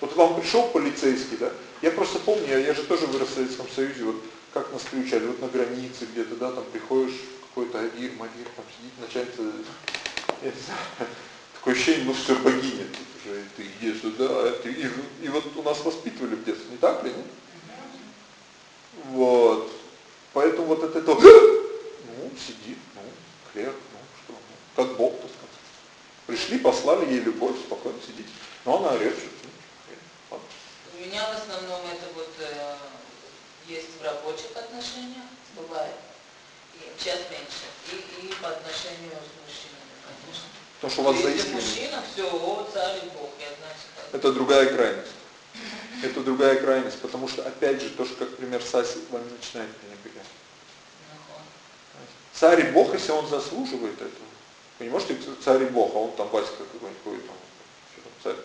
Вот вам пришел полицейский, да? Я просто помню, я, же тоже вырос в Советском Союзе, вот как нас приучали, вот на границе где-то, да, там приходишь, какой-то Агир, Магир, там сидит начальник, я не знаю, такое ощущение, ну все, богиня тут уже, ты где сюда, ты, и, и вот у нас воспитывали в детстве, не так ли, нет? Вот. Поэтому вот от этого, ну, сидит, ну, ну, как Бог, так сказать. Пришли, послали ей любовь, спокойно сидите. Но она орет, что ну. У меня в основном это вот э, есть в рабочих отношениях, бывает, и сейчас меньше, и, и по отношению с мужчинами, конечно. Потому что у вас Если заискивание. мужчина, все, о, царь и Бог, я значит так. Это другая крайность. Это другая крайность, потому что, опять же, то, что как пример Саси вами начинает пренебрегать. Ага. Царь и Бог, если он заслуживает этого. Вы не можете царь и Бог, а он там Васька какой-нибудь, какой там, царь.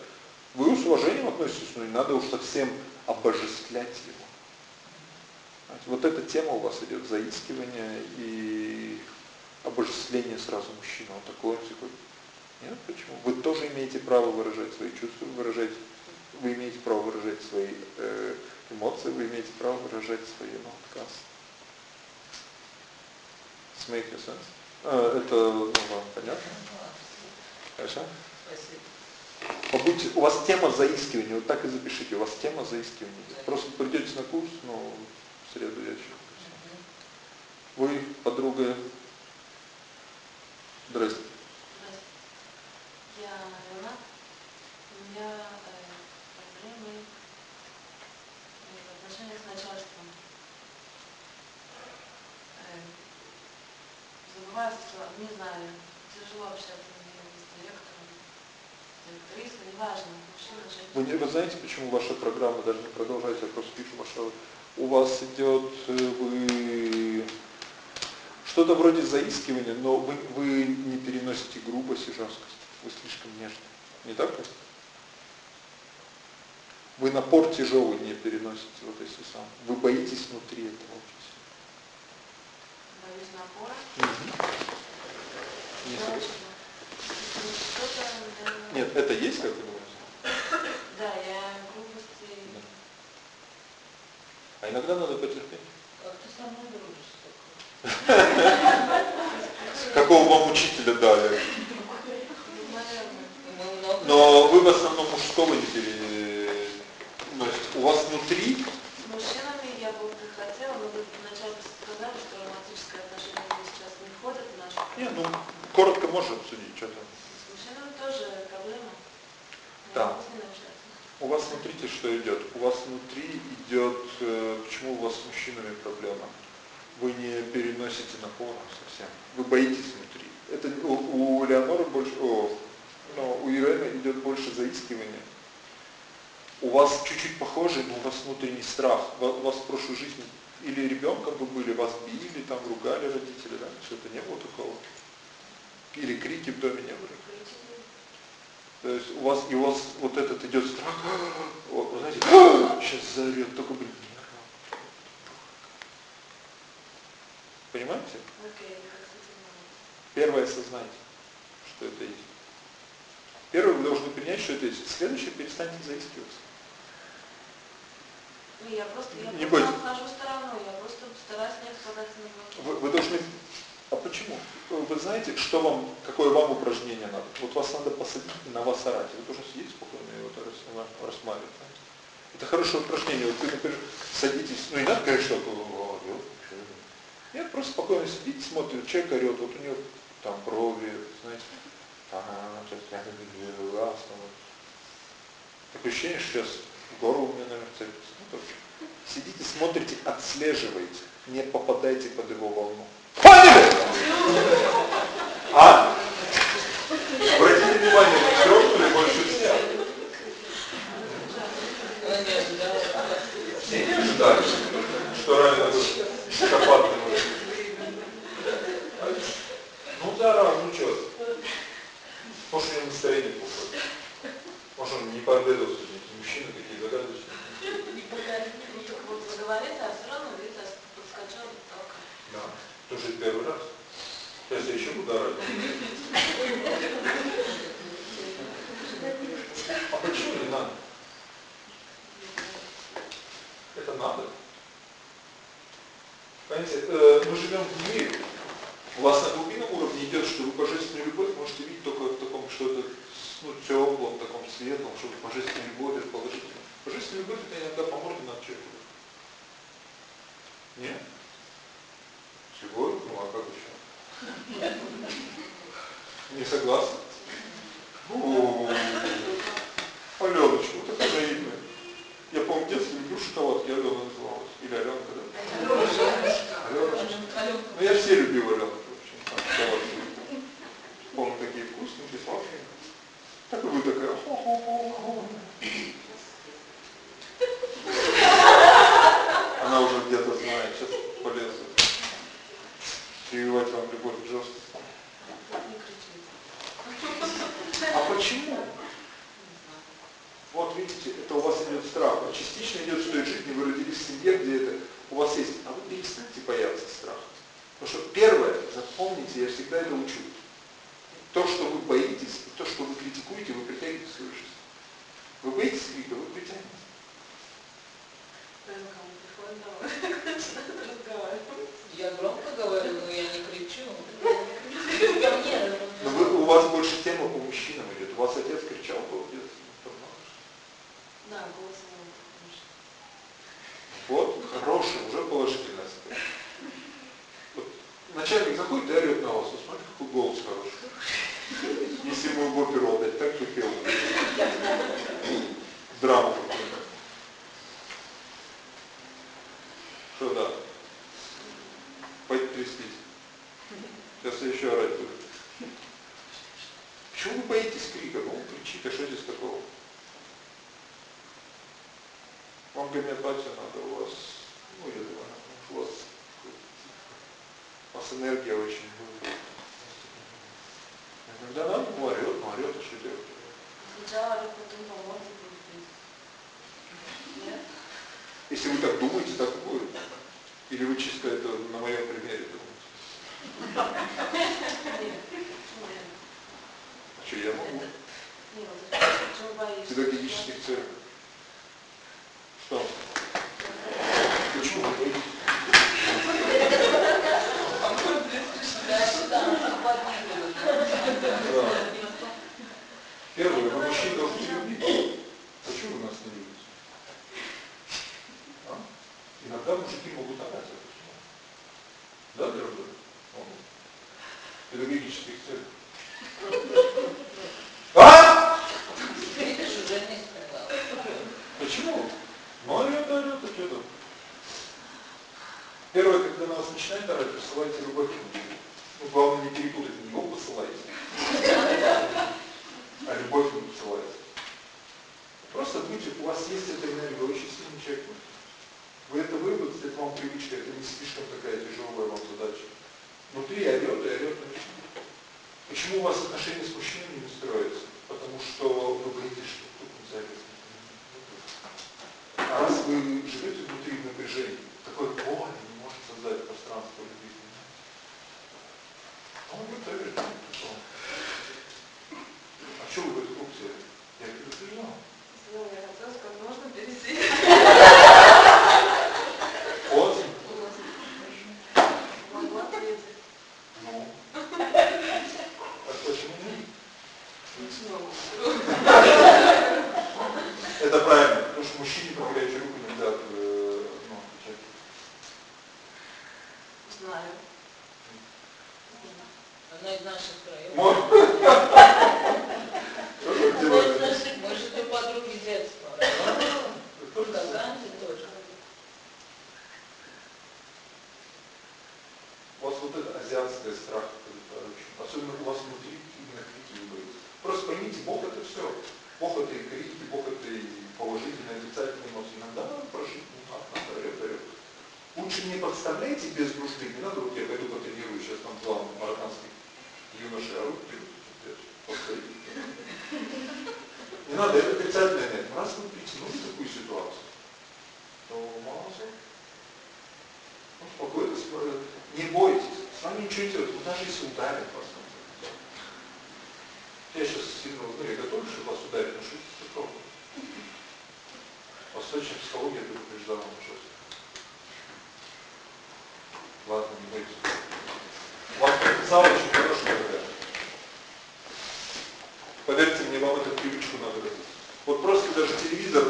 Вы с уважением относитесь, но не надо уж совсем обожествлять его. Вот эта тема у вас идет, заискивание и обожествление сразу мужчины. Вот такой, такой. Нет, почему? Вы тоже имеете право выражать свои чувства, выражать, вы имеете право выражать свои э, эмоции, вы имеете право выражать свои ну, отказ. Make sense? А, это ну, вам понятно? Хорошо? Спасибо. Побудьте, у вас тема заискивания, вот так и запишите, у вас тема заискивания. Просто придете на курс, ну, в среду еще. Вы, подруга, здрасте. Я Лена. У меня э, проблемы э, в отношениях с начальством. Э, слова, не знаю, тяжело общаться с директором, с неважно, Вы, женщина. вы знаете, почему ваша программа, даже не продолжайте, я просто пишу ваша, у вас идет, э, что-то вроде заискивания, но вы, вы не переносите грубость и жесткость, вы слишком нежны. Не так ли? Вы напор тяжелый не переносите, вот если сам. Вы боитесь внутри этого Боюсь напора. да, Нет, это есть, как вы думаете? Да, я грубости. Да. А иногда надо потерпеть. Как ты со мной дружишь? Какого вам учителя дали? Но вы в основном мужского не переносите. У вас внутри, С мужчинами я бы хотела, но вы вначале сказали, что романтическое отношение мне сейчас не входит в нашу. Не, ну, коротко можно обсудить, что там. С мужчинами тоже проблема. Да. У вас смотрите, что идет. У вас внутри идет, э, почему у вас с мужчинами проблема? Вы не переносите напора совсем. Вы боитесь внутри. Это у, у Леоноры больше, о, но у Ирены идет больше заискивания. У вас чуть-чуть похоже, но у вас внутренний страх. У вас в прошлой жизни или ребенком вы были, вас били, там ругали родители, да? Что-то не было такого. Или крики в доме не были. То есть у вас и у вас вот этот идет страх, вот, вы знаете, сейчас заорет, только бы не Понимаете? Первое осознайте, что это есть. Первое, вы должны принять, что это есть. Следующее, перестаньте заискиваться. Ну, я просто, я Не просто бойтесь. обхожу стороной, я просто стараюсь не попадаться на глаза. Вы, вы должны... А почему? Вы знаете, что вам, какое вам упражнение надо? Вот вас надо посадить и на вас орать. Вы должны сидеть спокойно и вот рас- рассматривать. Это хорошее упражнение. Вот вы, например, садитесь, ну не надо говорить, что «О, орёт, чё это?» Нет, просто спокойно сидите, смотрите, человек орет, вот у него там брови, знаете, ага, сейчас. Такое ощущение, что сейчас горло у меня, наверное, цепится. Ну. Сидите, смотрите, отслеживаете, не попадайте под его волну. Поняли? А? Обратите внимание, на все, что больше всех? Я. Все не ожидали, что психопатный мужик. Ну да, ну что? Может, него настроение плохое. Может, он не пообедал сегодня, мужчины такие загадочные. Не пока, вот вы говорите, а все равно видите, подскочил так. Да. Что это первый раз. Сейчас я еще буду орать. А почему не надо? Это надо. Понимаете, э, мы живем в мире. У вас на глубинном уровне идет, что вы божественную любовь можете видеть только в таком что-то ну, теплом, таком светлом, что божественная любовь это положительно. Божественная любовь это иногда по морде на человеку. Нет? Чего? Ну а как еще? Не согласны? О, Аленочка, вот это наивная. Я помню, в детстве люблю шоколадки, Алена называлась. Или Аленка, да? Аленочка. Ну я все любил Аленку, в общем, там, шоколадки. Помню, такие вкусненькие, сладкие. Так вы такая. Она уже где-то знает, сейчас полезет. Прививать вам любовь к жесткости. Не. А почему? Вот видите, это у вас идет страх. А частично идет, что из жизни вы родились в семье, где это у вас есть, а вы перестаньте бояться страха. Потому что первое, запомните, я всегда это учу. То, что вы боитесь, то, что вы критикуете, вы притягиваете свою жизнь. Вы боитесь крика, вы разговаривать. Я громко говорю, но я не кричу. Но вы, у вас больше тема по мужчинам идет. У вас отец кричал был в детстве. Да, голос не может. Вот, хороший, уже положительная аспект. Вот, начальник заходит и орет на вас. Вот смотри, какой голос хороший. Если мы в оперу отдать, так бы пел. Драма какую-то. Что да? Пойдите трястись. Сейчас я еще орать буду. Почему вы боитесь крика? Ну, кричит, а что здесь такого? Вам гомеопатию надо, у вас, ну, я думаю, вас, у вас энергия очень будет. Иногда надо, ну, орет, ну, орет, а что делать? Орёт, потом поможет. Нет? Если вы так думаете, так и будет. Или вы чисто это на моем примере думаете? Нет. У вас вот это азиатское страх, очень- особенно у вас внутри именно крики боитесь. Просто поймите, Бог это все. Бог это и крики, Бог это и положительные, отрицательные эмоции. Иногда надо прожить, ну так, надо, орет, орет. Лучше не подставляйте без нужды, не надо, вот я пойду потренирую, сейчас там два марокканских юноши орут, пишут, повторите. Не надо, это отрицательная энергия. Раз вы притянули такую ситуацию, то молодцы. Спокойно. Не бойтесь, с вами ничего не делать. Ну, даже если ударят вас. Я сейчас сильно, ну, я готовлюсь, чтобы вас ударить, но что это такого? Восточная психология предупреждала ужас. Ладно, не бойтесь. Вам потенциал очень хороший, ребята. Поверьте мне, вам эту привычку надо развить. Вот просто даже телевизор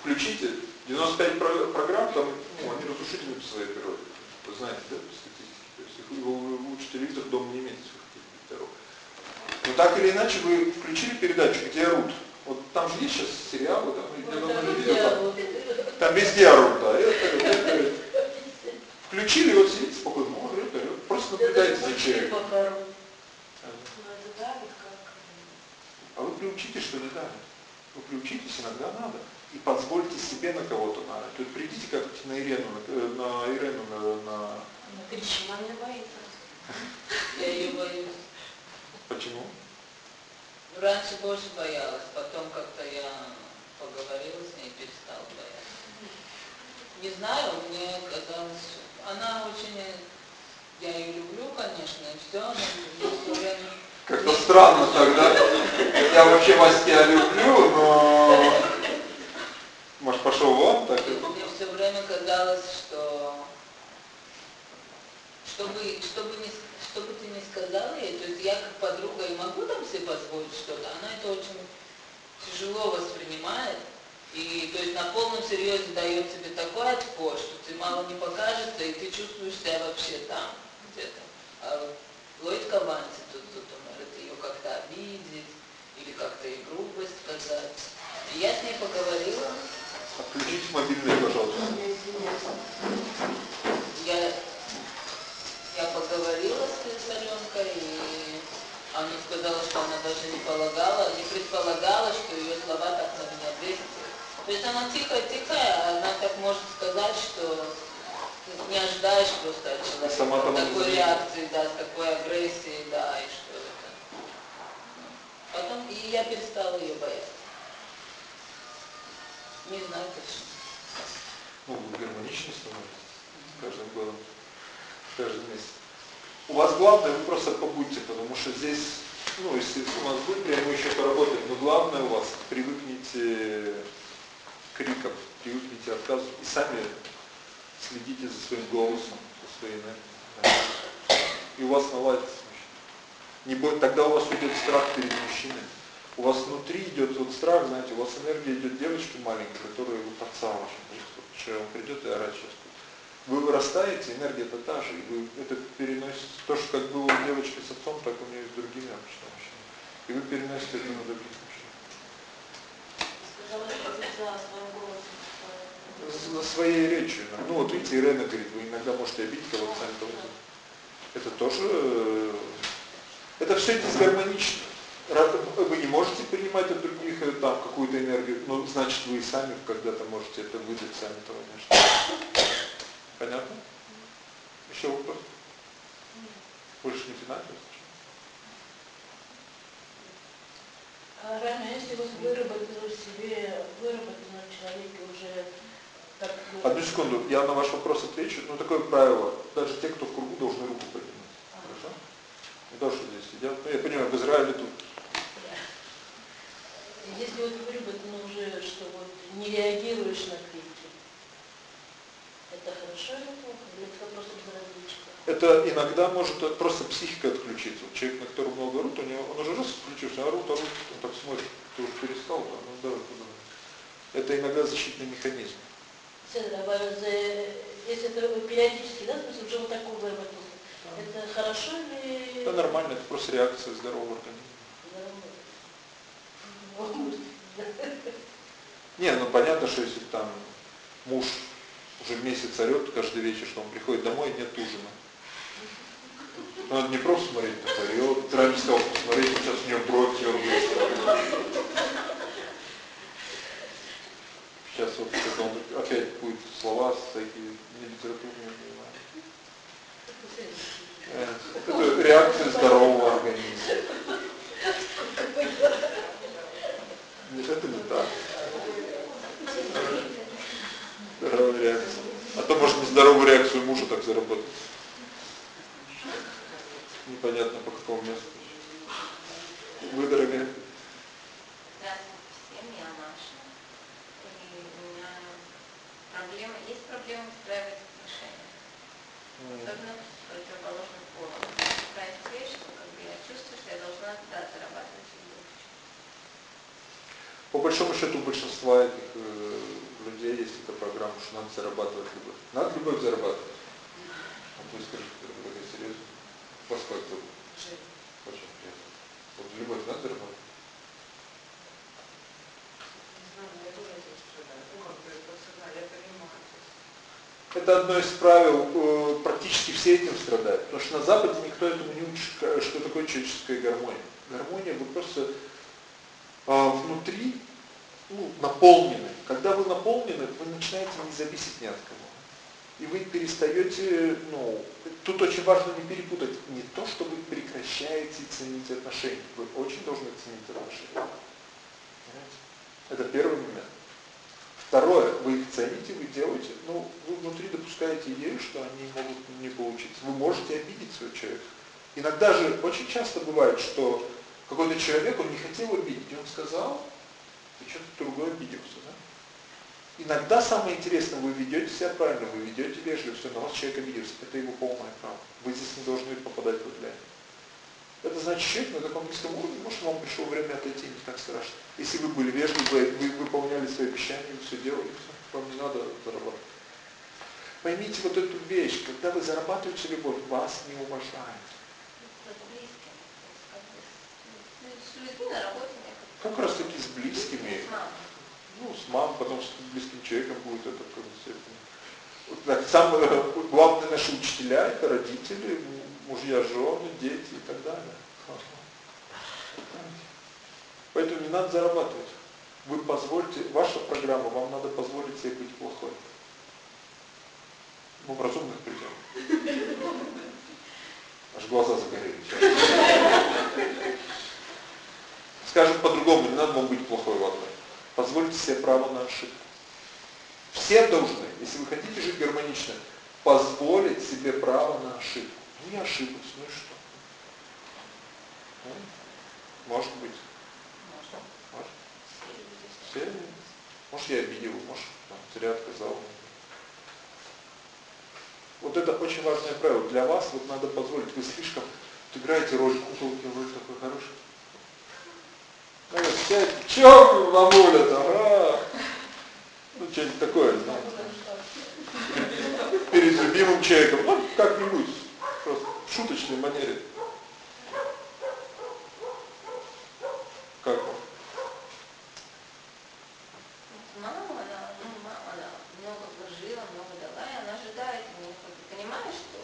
включите, 95 про- программ, там, ну, они разрушительны по своей природе. Вы знаете, да, по статистике. То есть их лучше телевизор дома не хотите быть здоровым. Но так или иначе вы включили передачу, где орут. Вот там же есть сейчас сериалы, там, я давно не видел, там, там везде орут, да, это, это, это. Включили, вот сидите спокойно, ну, орет, орет. Просто наблюдайте за человеком. Ну, давит как... А вы приучите, что не надо. Вы приучитесь, иногда надо. И позвольте себе на кого-то наорать. То есть придите как на Ирену, на, э, на Ирену, на, на... Она меня боится. Я ее боюсь. Почему? Ну, Раньше больше боялась, потом как-то я поговорила с ней и перестала бояться. Не знаю, мне она очень, я ее люблю, конечно, и все, но все время... Как-то странно тогда. Я вообще вас тебя люблю, но... Может, пошел вон? Так и- Мне все время казалось, что чтобы, чтобы, не, чтобы ты не сказала ей, то есть я как подруга и могу там себе позволить что-то, она это очень тяжело воспринимает. И то есть на полном серьезе дает тебе такой отпор, что ты мало не покажется, и ты чувствуешь себя вообще там, где-то. А Ллойд Каванти тут, тут он может ее как-то обидеть, или как-то ей грубость сказать. И я с ней поговорила, Отключите мобильный, пожалуйста. я, я поговорила с, с Аленкой, и она сказала, что она даже не полагала, не предполагала, что ее слова так на меня действуют. То есть она тихая-тихая, она так может сказать, что не ожидаешь просто от человека Сама не такой заметила. реакции, да, с такой агрессией, да, и что это. Потом и я перестала ее бояться. Не знаю точно. Ну, вы гармоничнее становитесь с каждым годом, с каждым. У вас главное, вы просто побудьте, потому что здесь, ну, если у нас будет время, мы еще поработаем, но главное у вас привыкните к крикам, привыкните отказу и сами следите за своим голосом, за своей энергией. И у вас наладится. Не бо- тогда у вас уйдет страх перед мужчиной. У вас внутри идет вот страх, знаете, у вас энергия идет девочки маленькой, отца очень чувствует, что он придет и орать сейчас. Вы вырастаете, энергия это та же, и вы это переносите, то, что как было у девочки с отцом, так у нее и с другими обычно мужчинами. И вы переносите это на других мужчин. За своей речью. Ну вот видите, Ирена говорит, вы иногда можете обидеть кого-то сами знаете. Это тоже, э, это все дисгармонично. Раз Вы не можете принимать от других э, там какую-то энергию, но значит вы и сами когда-то можете это выдать сами того не. Понятно? Еще вопрос? Больше не финансово? А Рами, если вы выработали в себе, выработали на человеке уже так... ну, Одну секунду, я на ваш вопрос отвечу. Ну, такое правило. Даже те, кто в кругу, должны руку поднимать. Хорошо? Не то, что здесь сидят. Ну, я понимаю, в Израиле тут Если вот выработано уже, что вот не реагируешь на крики, это хорошо или плохо? Или это вопрос безразличия? Это иногда может э, просто психика отключиться. Вот человек, на котором много орут, у него, он уже раз включился, орут, орут, он так смотрит, ты уже перестал, да, ну давай, давай. Это иногда защитный механизм. А за- если это периодически, да, в смысле, уже вот такой выработался, это хорошо или... Это нормально, это просто реакция здорового организма. Не, ну понятно, что если там муж уже месяц орет каждый вечер, что он приходит домой и нет ужина. Ну, Надо не просто смотреть такое. И вот Рами сказал, посмотрите, сейчас у нее бровь дергается. Сейчас вот это он опять будет слова всякие нелитературные, не знаю. Э, Это реакция здорового организма. Нет, это не так. Здоровая реакция. А то может нездоровую реакцию мужа так заработать. Непонятно по какому месту. Вы, дорогая? Здравствуйте всем, я Маша. И у меня проблема, есть проблема встраивать отношения. Особенно с противоположным полом. Вещь, что как бы я чувствую, что я должна да, зарабатывать. По большому счету у большинства этих э, людей есть эта программа, что надо зарабатывать любовь. Надо любовь зарабатывать. Вот вы скажите, дорогая, такая серьезно. Как зовут? Очень приятно. Вот любовь надо зарабатывать? Это одно из правил, э, практически все этим страдают. Потому что на Западе никто этому не учит, что такое человеческая гармония. Гармония, вы просто внутри ну, наполнены. Когда вы наполнены, вы начинаете не зависеть ни от кого. И вы перестаете, ну, тут очень важно не перепутать, не то, что вы прекращаете ценить отношения, вы очень должны ценить отношения. Понимаете? Это первый момент. Второе, вы их цените, вы делаете, ну, вы внутри допускаете идею, что они могут не получиться. Вы можете обидеть своего человека. Иногда же, очень часто бывает, что какой-то человек, он не хотел обидеть, и он сказал, ты что-то другой обиделся, да? Иногда самое интересное, вы ведете себя правильно, вы ведете вежливо, все, на вас человек обиделся, это его полное право. Вы здесь не должны попадать в влияние. Это значит, человек на таком низком уровне, может, вам пришло время отойти, не так страшно. Если вы были вежливы, вы выполняли свои обещания, вы все делали, все, вам не надо зарабатывать. Поймите вот эту вещь, когда вы зарабатываете любовь, вас не уважают. С близкими. то людьми на работе. Как раз таки с близкими, С мамой. ну, с мамой, потом с близким человеком будет это в какой-то степени. Вот так, самые э, главные наши учителя, это родители, мужья, жены, дети и так далее. Поэтому не надо зарабатывать. Вы позвольте, ваша программа, вам надо позволить себе быть плохой. Ну, в разумных пределах. Аж глаза загорелись. Скажем по-другому, не надо вам быть плохой, ладно. Позвольте себе право на ошибку. Все должны, если вы хотите жить гармонично, позволить себе право на ошибку. Ну я ошиблась, ну и что? Ну, Может быть. Может. Все. Может я обидел, может там, зря отказал. Вот это очень важное правило. Для вас вот надо позволить. Вы слишком вот играете роль куколки, вы такой хороший. Ну, чё на воле ага. Ну, что-нибудь такое, знаете. Перед любимым человеком. Ну, как-нибудь. Просто в шуточной манере. Как вам? Мама, она, ну, мама, она много вложила, много дала, и она ожидает меня. Как бы понимаешь, что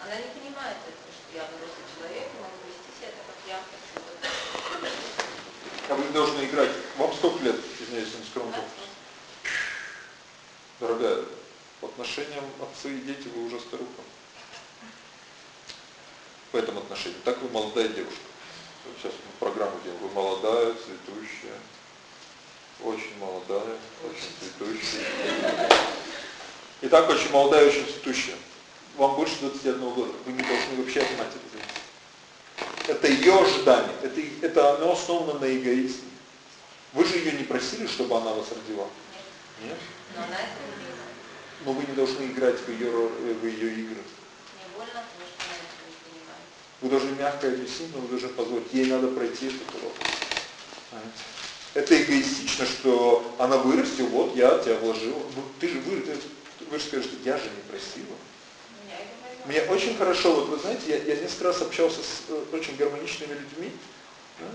она не понимает этого, что я взрослый человек, и могу вести себя так, как я хочу. А вы должны играть. Вам сколько лет, извиняюсь, не скромно? Дорогая, по отношениям отцы и дети вы уже старуха. В этом отношении. Так вы молодая девушка. Сейчас мы программу делаем. Вы молодая, цветущая. Очень молодая, очень цветущая. Итак, очень молодая, очень цветущая. Вам больше 21 года. Вы не должны вообще от матери. Это ее ожидание. Это, это оно основано на эгоизме. Вы же ее не просили, чтобы она вас родила? Нет? Но она это любила. Но вы не должны играть в ее, э, в ее игры. Мне больно, потому что она этого не понимает. Вы должны мягко объяснить, но вы должны позволить. Ей надо пройти этот урок. Понимаете? Это эгоистично, что она вырастет, вот я тебя вложила. Ну, ты же вы, ты, вы же скажете, я же не просила. Это. Мне очень хорошо, вот вы знаете, я, я несколько раз общался с э, очень гармоничными людьми,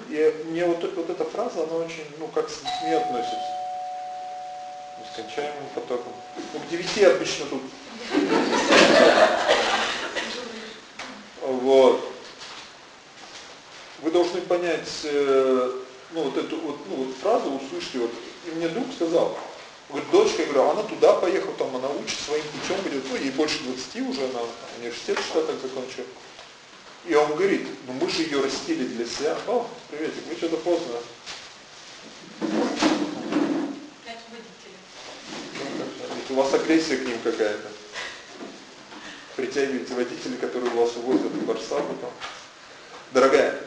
и мне вот, вот эта фраза, она очень, ну, как с детьми относится. Нескончаемым потоком. Ну, к девяти обычно тут. Вот. Вы должны понять, э, ну, вот эту вот, ну, вот фразу услышьте, вот, и мне друг сказал, Говорит, дочка, я говорю, она туда поехала, там она учит своим путем, идет, ну, ей больше 20 уже, она университет в Штатах закончила. И он говорит, ну мы же ее растили для себя. О, приветик, вы что-то поздно. У вас агрессия к ним какая-то. Притягиваете водителей, которые вас увозят в Барса потом. Дорогая,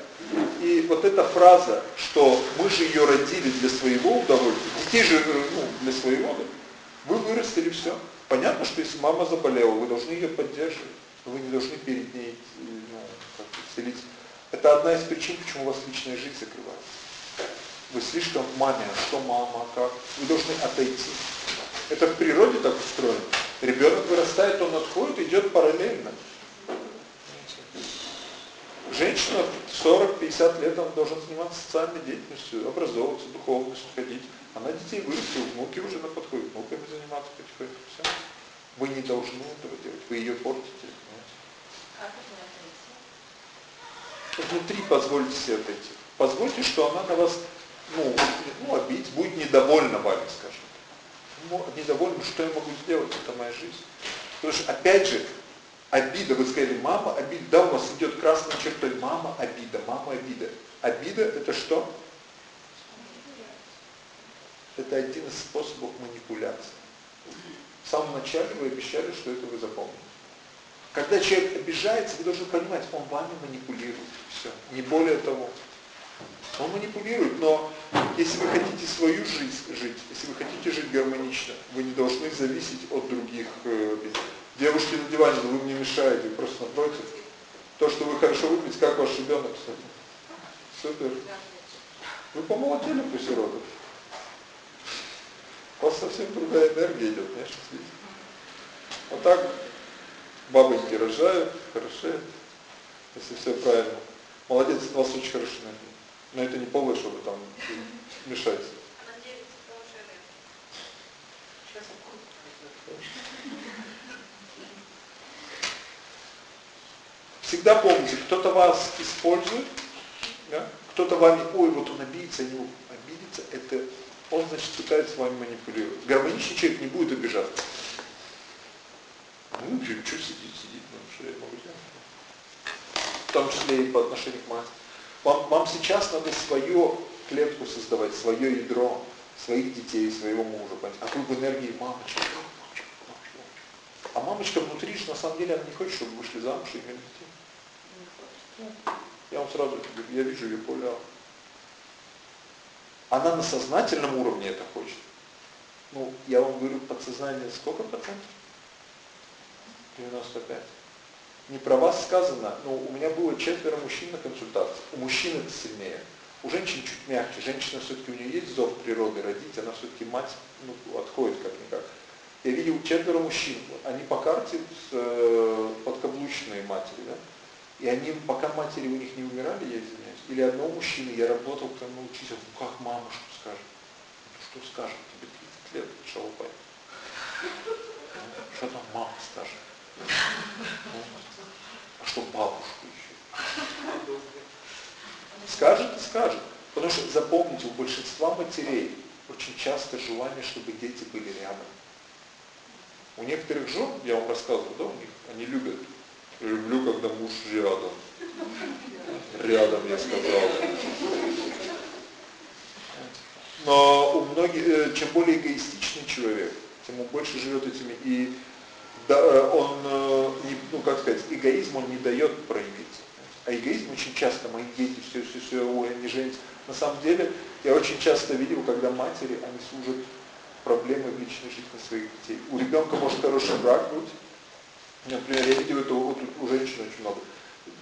и вот эта фраза, что мы же ее родили для своего удовольствия, детей же э, ну, для своего, да? вы вырастили все. Понятно, что если мама заболела, вы должны ее поддерживать, но вы не должны перед ней э, ну, как бы целить. Это одна из причин, почему у вас личная жизнь закрывается. Вы слишком в маме, а что мама, как. Вы должны отойти. Это в природе так устроено. Ребенок вырастает, он отходит, идет параллельно. Женщина в 40-50 лет она должна заниматься социальной деятельностью, образовываться, духовностью, ходить. Она детей вырастила, внуки уже на подходе, внуками заниматься потихоньку. Все. Вы не должны этого делать, вы ее портите. понимаете? Как от меня отойти? Внутри позвольте себе отойти. Позвольте, что она на вас ну, ну, обидеть, будет недовольна вами, скажем. Ну, недовольна, что я могу сделать, это моя жизнь. Потому что, опять же, обида, вы сказали, мама, обида, да, у вас идет красной чертой, мама, обида, мама, обида. Обида это что? это один из способов манипуляции. В самом начале вы обещали, что это вы запомните. Когда человек обижается, вы должны понимать, он вами манипулирует. Все. Не более того. Он манипулирует, но если вы хотите свою жизнь жить, если вы хотите жить гармонично, вы не должны зависеть от других. э, Девушки на диване, вы мне мешаете, просто напротив. То, что вы хорошо выглядите, как ваш ребенок, кстати. Супер. Вы помолодели после родов. У вас совсем другая энергия идет, конечно, здесь. Вот так бабоньки рожают, хорошеют, если все правильно. Молодец, у вас очень хорошая энергия. Но это не повод, чтобы там мешать. Всегда помните, кто-то вас использует, да? кто-то вами, ой, вот он обидится, не обидится, это он, значит, пытается вами манипулировать. Гармоничный человек не будет обижаться. Ну, что сидит, сидит, ну, что я могу сделать? В том числе и по отношению к матери. Вам, вам сейчас надо свою клетку создавать, свое ядро, своих детей, своего мужа. Понимаете? А вы в энергии мамочки. А мамочка внутри же, на самом деле, она не хочет, чтобы вы вышли замуж и имели детей. Я вам сразу я вижу ее поле. Она на сознательном уровне это хочет. Ну, я вам говорю, подсознание сколько процентов? 95. Не про вас сказано, но у меня было четверо мужчин на консультации. У мужчин это сильнее. У женщин чуть мягче. Женщина все-таки у нее есть зов природы родить, она все-таки мать ну, отходит как-никак. Я видел четверо мужчин, они по карте э, подкаблучные матери, да? И они, пока матери у них не умирали, я извиняюсь, или одного мужчины, я работал, там научился, ну как мама что скажет? Ну, что скажет? Тебе 30 лет, шалопай. Что там мама скажет? Что бабушку еще? Скажет и скажет. Потому что запомните, у большинства матерей очень часто желание, чтобы дети были рядом. У некоторых жен, я вам рассказывал, да, у них, они любят. Люблю, когда муж рядом. Рядом, я сказал. Но у многих, э, чем более эгоистичный человек, тем он больше живет этими и да, э, он, э, ну как сказать, эгоизм он не дает проявиться. А эгоизм очень часто, мои дети, все, все, все, ой, они женятся. На самом деле, я очень часто видел, когда матери, они служат проблемой в личной жизни своих детей. У ребенка может хороший брак быть. Например, я видел это у, у женщин очень много.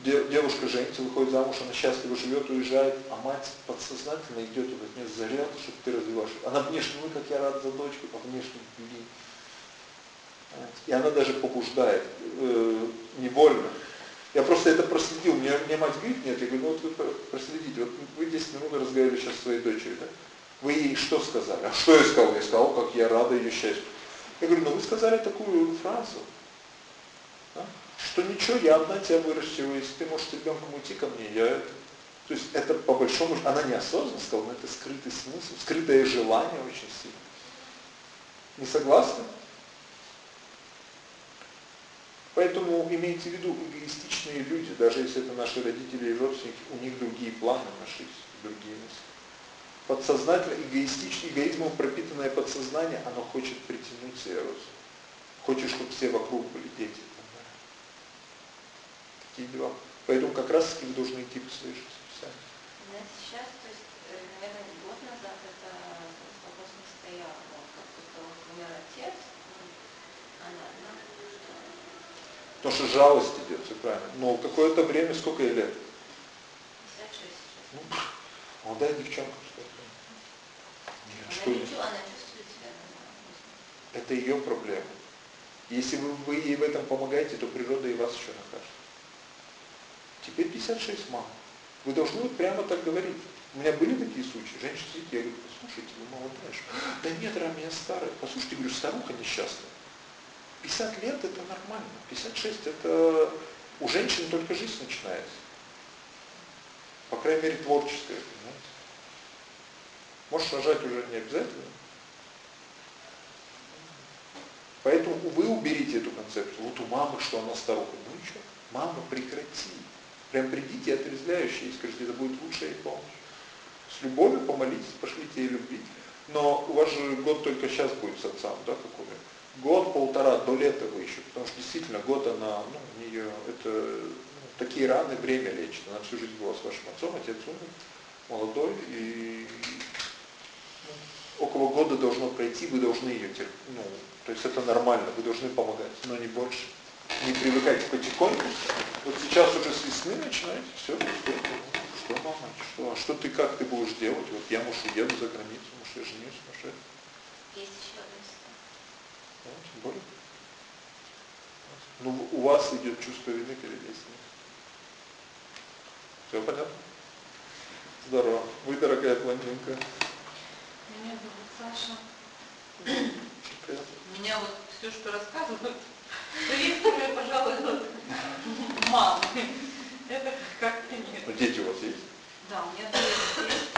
Девушка женится, выходит замуж, она счастливо живет, уезжает, а мать подсознательно идет и говорит, мне заряд, чтобы ты развиваешь. Она внешне, ну как я рад за дочку, а внешне, блин. И она даже побуждает э, невольно. Я просто это проследил. Мне, мне мать говорит, нет, я говорю, ну вот вы проследите, вот вы 10 минут разговаривали сейчас с своей дочерью, да? Вы ей что сказали? А что я сказал? Я сказал, как я рада ее счастью. Я говорю, ну вы сказали такую фразу, да? что ничего, я одна тебя вырастила, если ты можешь с ребенком уйти ко мне, я это... То есть это по большому она неосознанно сказала, но это скрытый смысл, скрытое желание очень сильно. Не согласны? Поэтому имейте в виду, эгоистичные люди, даже если это наши родители и родственники, у них другие планы на жизнь, другие мысли. Подсознательно, эгоистичный, эгоизмом пропитанное подсознание, оно хочет притянуть себе родственников. Хочет, чтобы все вокруг были дети. Такие дела. Поэтому как раз таки вы должны идти по своей жизни. Сейчас, то есть, наверное, год назад это вопрос не стоял. Как только умер отец, она, она Потому что жалость идет, все правильно. Но какое-то время, сколько ей лет? 56 сейчас. Ну, молодая девчонка? Нет, что нормально. Это ее проблема. Если вы, вы ей в этом помогаете, то природа и вас еще накажет. Теперь 56 мам. Вы должны вот прямо так говорить. У меня были такие случаи. Женщина сидит, я говорю, послушайте, вы молодая. что?» Да нет, Рам, я старая. Послушайте, говорю, старуха несчастная. 50 лет это нормально. 56 это у женщин только жизнь начинается. По крайней мере творческая, понимаете. Можешь рожать уже не обязательно. Поэтому вы уберите эту концепцию. Вот у мамы, что она старуха. Ну и что? Мама, прекрати. Прям придите отрезвляющие и скажите, это будет лучшая помощь. С любовью помолитесь, пошлите ей любви. Но у вас же год только сейчас будет с отцом, да, какой? Год, полтора, до лета вы еще, потому что действительно год она, ну, у нее, это ну, такие раны время лечит. Она всю жизнь была с вашим отцом, отец умер, молодой, и около года должно пройти, вы должны ее терпеть. Ну, то есть это нормально, вы должны помогать, но не больше. Не привыкайте потихоньку. Вот сейчас уже с весны начинаете, все, что мама, что, а что ты, как ты будешь делать? Вот я, может, уеду за границу, может, я женюсь, это. Есть еще. Более. Ну, у вас идет чувство вины перед действием. Все понятно? Здорово. Вы, дорогая блондинка. Меня зовут Саша. Приятно. Меня вот все, что рассказывают, приветствую, пожалуй, вот, мамы. Это как-то нет. Ну, дети у вас есть? Да, у меня двое детей.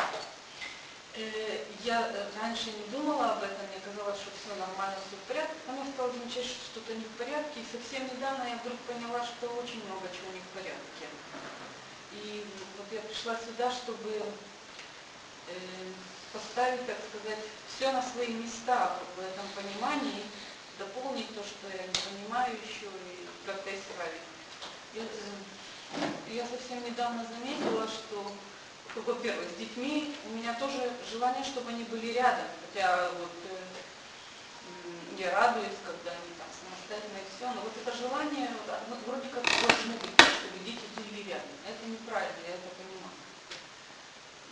Э, Я э, раньше не думала об этом, мне казалось, что все нормально, все в порядке. Потом я стала замечать, что что-то не в порядке. И совсем недавно я вдруг поняла, что очень много чего не в порядке. И вот я пришла сюда, чтобы э, поставить, так сказать, все на свои места в этом понимании, дополнить то, что я не понимаю еще, и как-то исправить. Э, я совсем недавно заметила, что во-первых, с детьми у меня тоже желание, чтобы они были рядом. Хотя вот э, я радуюсь, когда они там самостоятельно и все, но вот это желание вот, оно вроде как должно быть, чтобы дети были рядом. Это неправильно, я это понимаю.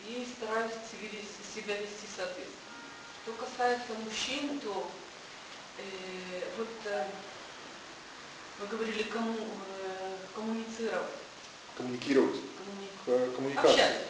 И стараюсь себя вести соответственно. Что касается мужчин, то э, вот э, вы говорили, кому э, коммуницировать. Коммуникировать. Коммуни- Э, Коммуникация. Общаться.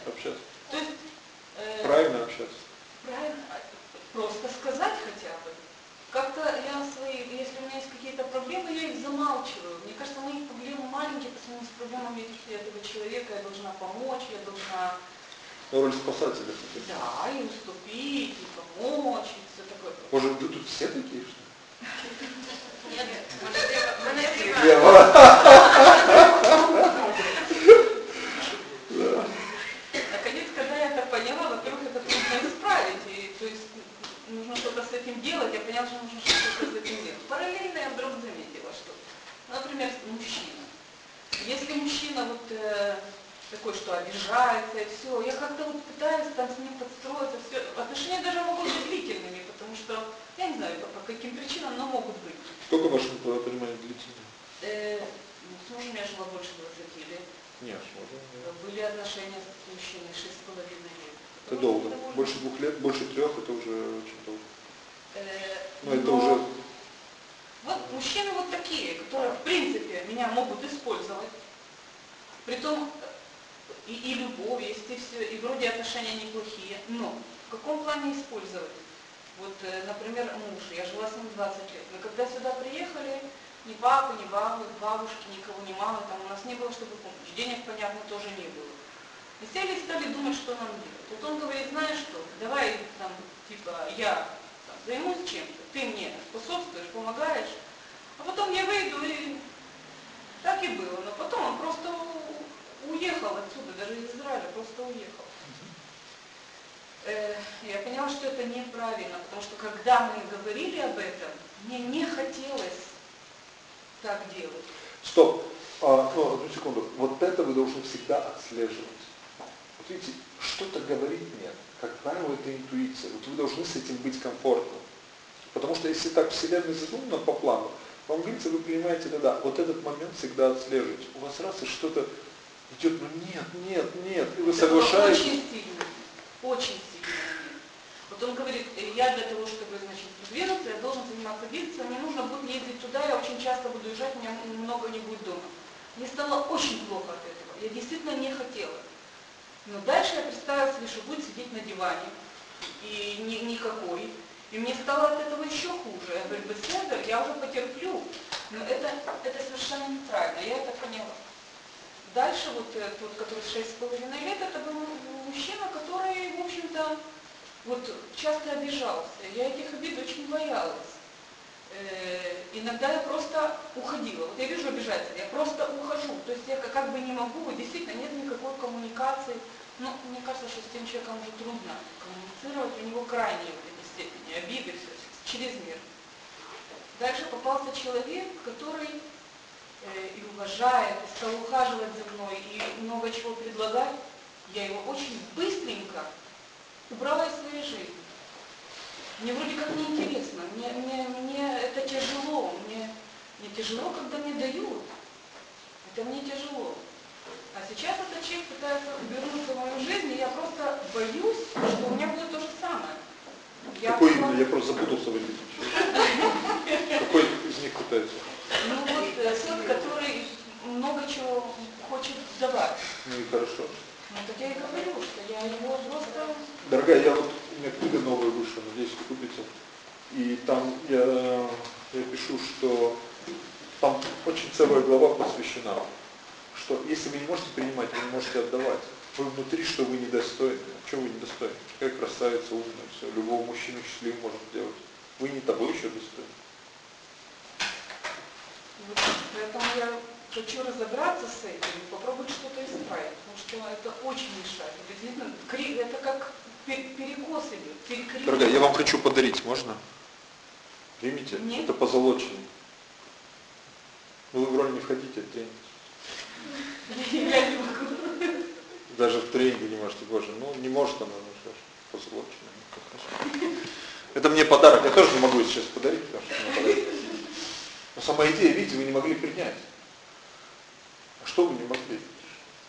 Так Вселенная задумана по плану, вам говорится, вы принимаете тогда, вот этот момент всегда отслеживайте. У вас раз и что-то идет, ну нет, нет, нет, и вы Это соглашаетесь. Очень сильно. Очень сильно. Вот он говорит, э, я для того, чтобы значит, продвинуться, я должен заниматься бизнесом, мне нужно будет ездить туда, я очень часто буду уезжать, у меня много не будет дома. Мне стало очень плохо от этого. Я действительно не хотела. Но дальше я представила себе, что будет сидеть на диване, и ни, никакой. И мне стало от этого еще хуже. Я говорю, беседер, я уже потерплю. Но это, это совершенно неправильно, я это поняла. Дальше вот тот, который шесть с половиной лет, это был мужчина, который, в общем-то, вот часто обижался. Я этих обид очень боялась. Э, иногда я просто уходила. Вот я вижу обижается, я просто ухожу. То есть я как, бы не могу, действительно нет никакой коммуникации. Но мне кажется, что с тем человеком уже трудно коммуницировать, у него крайние степени, обиды, мир. Дальше попался человек, который э, и уважает, и стал ухаживать за мной, и много чего предлагать. Я его очень быстренько убрала из своей жизни. Мне вроде как неинтересно, мне, мне, мне это тяжело, мне, мне тяжело, когда мне дают. Это мне тяжело. А сейчас этот человек пытается вернуться в мою жизнь, и я просто боюсь, что у меня будет то. Я Какой именно? Я просто запутался в этих. Какой из них пытается? Ну вот э, тот, который много чего хочет давать. Ну и хорошо. Ну так я и говорю, что я его просто... Дорогая, я вот, у меня книга новая вышла, надеюсь, вы купите. И там я, я пишу, что там очень целая глава посвящена, что если вы не можете принимать, вы не можете отдавать. Вы внутри, что вы недостойны. А чего вы недостойны? Какая красавица, умная, все. Любого мужчину счастливым можно сделать. Вы не того еще достойны. Вот Поэтому я хочу разобраться с этим, попробовать что-то исправить, потому что это очень мешает. Действительно, это как пе- перекос идет, перекрик. Дорогая, я вам хочу подарить, можно? Примите? Нет. Это позолоченный. Ну вы в роль не входите, тренинг. Я не могу. Даже в тренинге не можете, боже, ну не может она, ну что ж, позолоченная. ну, как хорошо. Это мне подарок, я тоже не могу сейчас подарить, потому что мне подарили. Но сама идея, видите, вы не могли принять. А что вы не могли?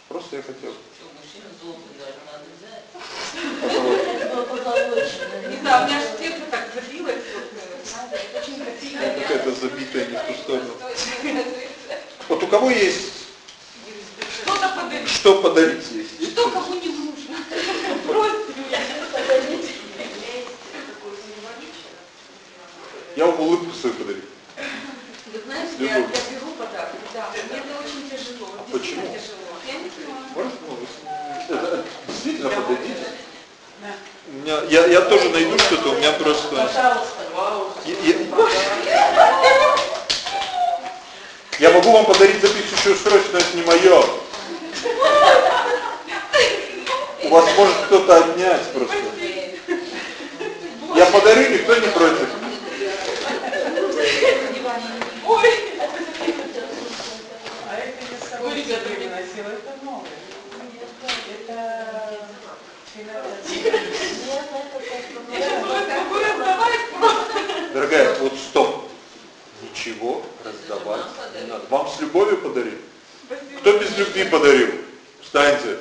Просто я хотел. Что, мужчина золото даже надо взять. Не знаю, у меня аж сердце так вот, э, Какая-то забитая не в ту сторону. Вот у кого есть, Что-то подарить. что подарить есть? Что кому не нужно? Бросьте меня. Погодите. Я вам улыбку свою подарю. Вы знаете, я, я беру подарки, да, мне это очень тяжело, А почему? действительно тяжело. Я не понимаю. Может, ну, это действительно подойдите. Да. У меня, я, я тоже найду что-то, у меня просто... Пожалуйста. Я, я- я могу вам подарить записывающее устройство, но это не мое. У вас может кто-то отнять просто. Я подарю, никто не против. Ой, А это я с собой это новое. Это. Дорогая, вот стоп. Ничего раздавать не надо. Вам с любовью подарил? Кто без любви подарил? Встаньте.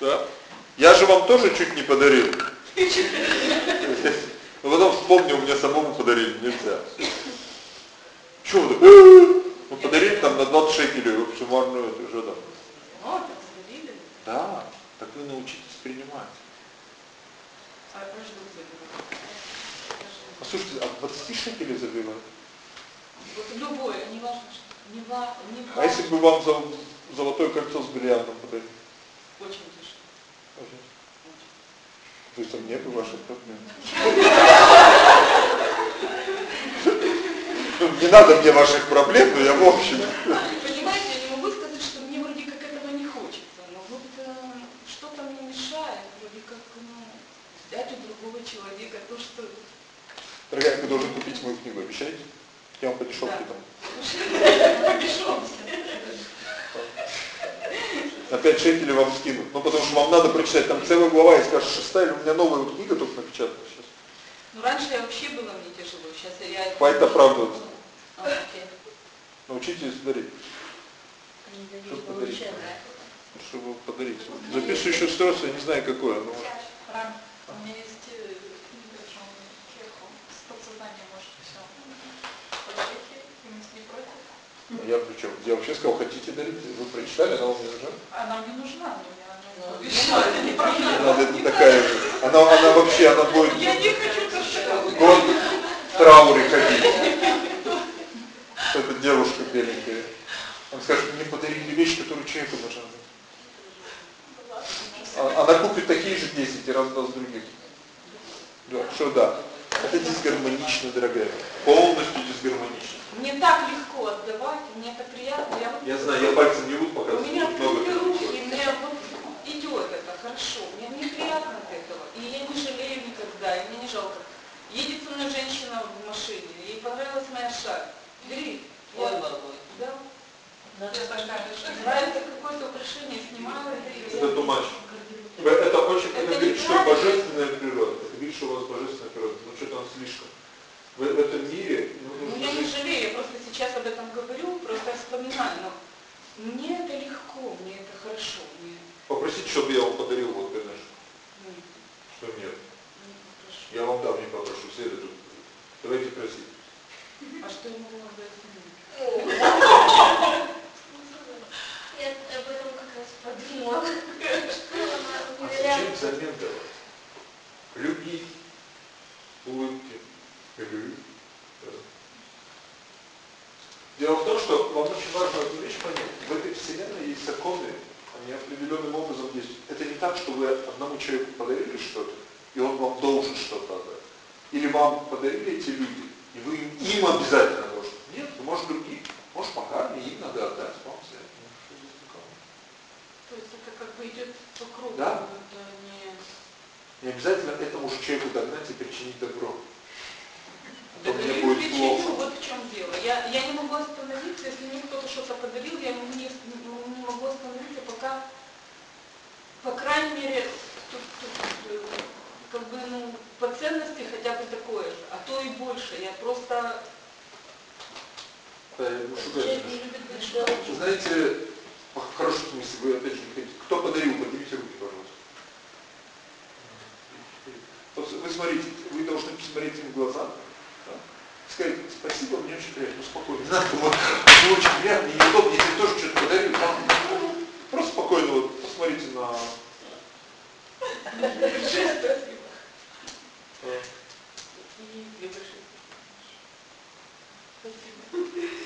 Да? Я же вам тоже чуть не подарил. Но потом вспомнил, мне самому подарили, нельзя. Чего вы так? Ну подарили там на 20 шекелей, в суммарную это уже там. О, так свалили. Да, так вы научитесь принимать. А заберу. Послушайте, а 20 шекелей забивают? Вот любое, не важно, что. Не ва, не А если бы вам зол- золотое кольцо с бриллиантом подарили? Очень тяжело. То есть там нету ваших проблем? Не надо мне ваших проблем, но я в общем. Понимаете, я не могу сказать, что мне вроде как этого не хочется, но вот э, что-то мне мешает, вроде как, ну, взять у другого человека то, что... Дорогая, вы должны купить мою книгу, обещаете? Я вам по дешевке Да. там. Побешемся. На 5 шекелей вам скинут. Ну, потому что вам надо прочитать, там целая глава, и скажешь, шестая, или у меня новая вот книга только напечатана сейчас. Ну, раньше я вообще было мне тяжело, сейчас я реально... Хватит оправдываться. А, окей. Научитесь дарить. не дают Что подарить? Чтобы подарить. Записывающее устройство, я не знаю какое. Но... У меня есть э, книга Джон Кеху с подсознанием может все. Почехи, и мы с ней против. Я причем, я вообще сказал, хотите дарить, вы прочитали, она вам не нужна? Она мне нужна, но я Ну, она это не проблема. Надо, это такая же. Она, она вообще, она будет Я не хочу год в трауре ходить. Это девушка беленькая. Он скажет, мне подарили вещь, которую человеку нужна. Она купит такие же 10 и раздаст других. Да, что да. Это дисгармонично, дорогая. Полностью дисгармонично. Мне так легко отдавать, мне это приятно. Я, вот- Я знаю, я пальцем не буду У показывать. меня тут много трудные руки, и мне вот идет это хорошо. Мне, мне приятно от этого. И я не жалею никогда, и мне не жалко. Едет со мной женщина в машине, ей понравилась моя. Ой, Я- бабой. Да. Нравится какое-то украшение, снимаю это и Это очень, это, Это говорит, что божественная природа. Что у вас божественная природа. Ну что-то он слишком. В, в этом мире ну, Ну, я не жалею, я просто сейчас об этом говорю, просто вспоминаю, но мне это легко, мне это хорошо, мне Попросите, чтобы я вам подарил вот, конечно. ну, Что нет? хорошо. Я вам дам, не попрошу. Все это тут. Давайте просить. А что я могу вам дать? Я об этом как раз подумала. Что она А зачем взамен давать? Любви, улыбки. Любви. Дело в том, что вам очень важно одну вещь понять. В этой вселенной есть законы, они определенным образом действуют. Это не так, что вы одному человеку подарили что-то, и он вам должен что-то отдать. Или вам подарили эти люди, и вы им, им обязательно должны. Нет, вы можете другим. Может, пока им надо отдать, вам взять. То есть это как бы идет по кругу, Да. Не... Обязательно этому же человеку догнать и причинить добро. А Да, мне будет причиню, плохо. вот в чем дело. Я, я не могу остановиться, если мне кто-то что-то подарил, я не, не, не могу остановиться, пока, по крайней мере, тут, тут, э, как бы, ну, по ценности хотя бы такое же, а то и больше. Я просто... Да, я ну. Знаете, в хорошем смысле, вы опять же не хотите. Кто подарил, поднимите руки, пожалуйста. Вот вы смотрите, вы должны посмотреть им в глаза, да? сказать, спасибо, мне очень приятно, ну спокойно. Не надо, вот, мне очень приятно, и неудобно, если тоже что-то подарил. да? Просто спокойно вот посмотрите на...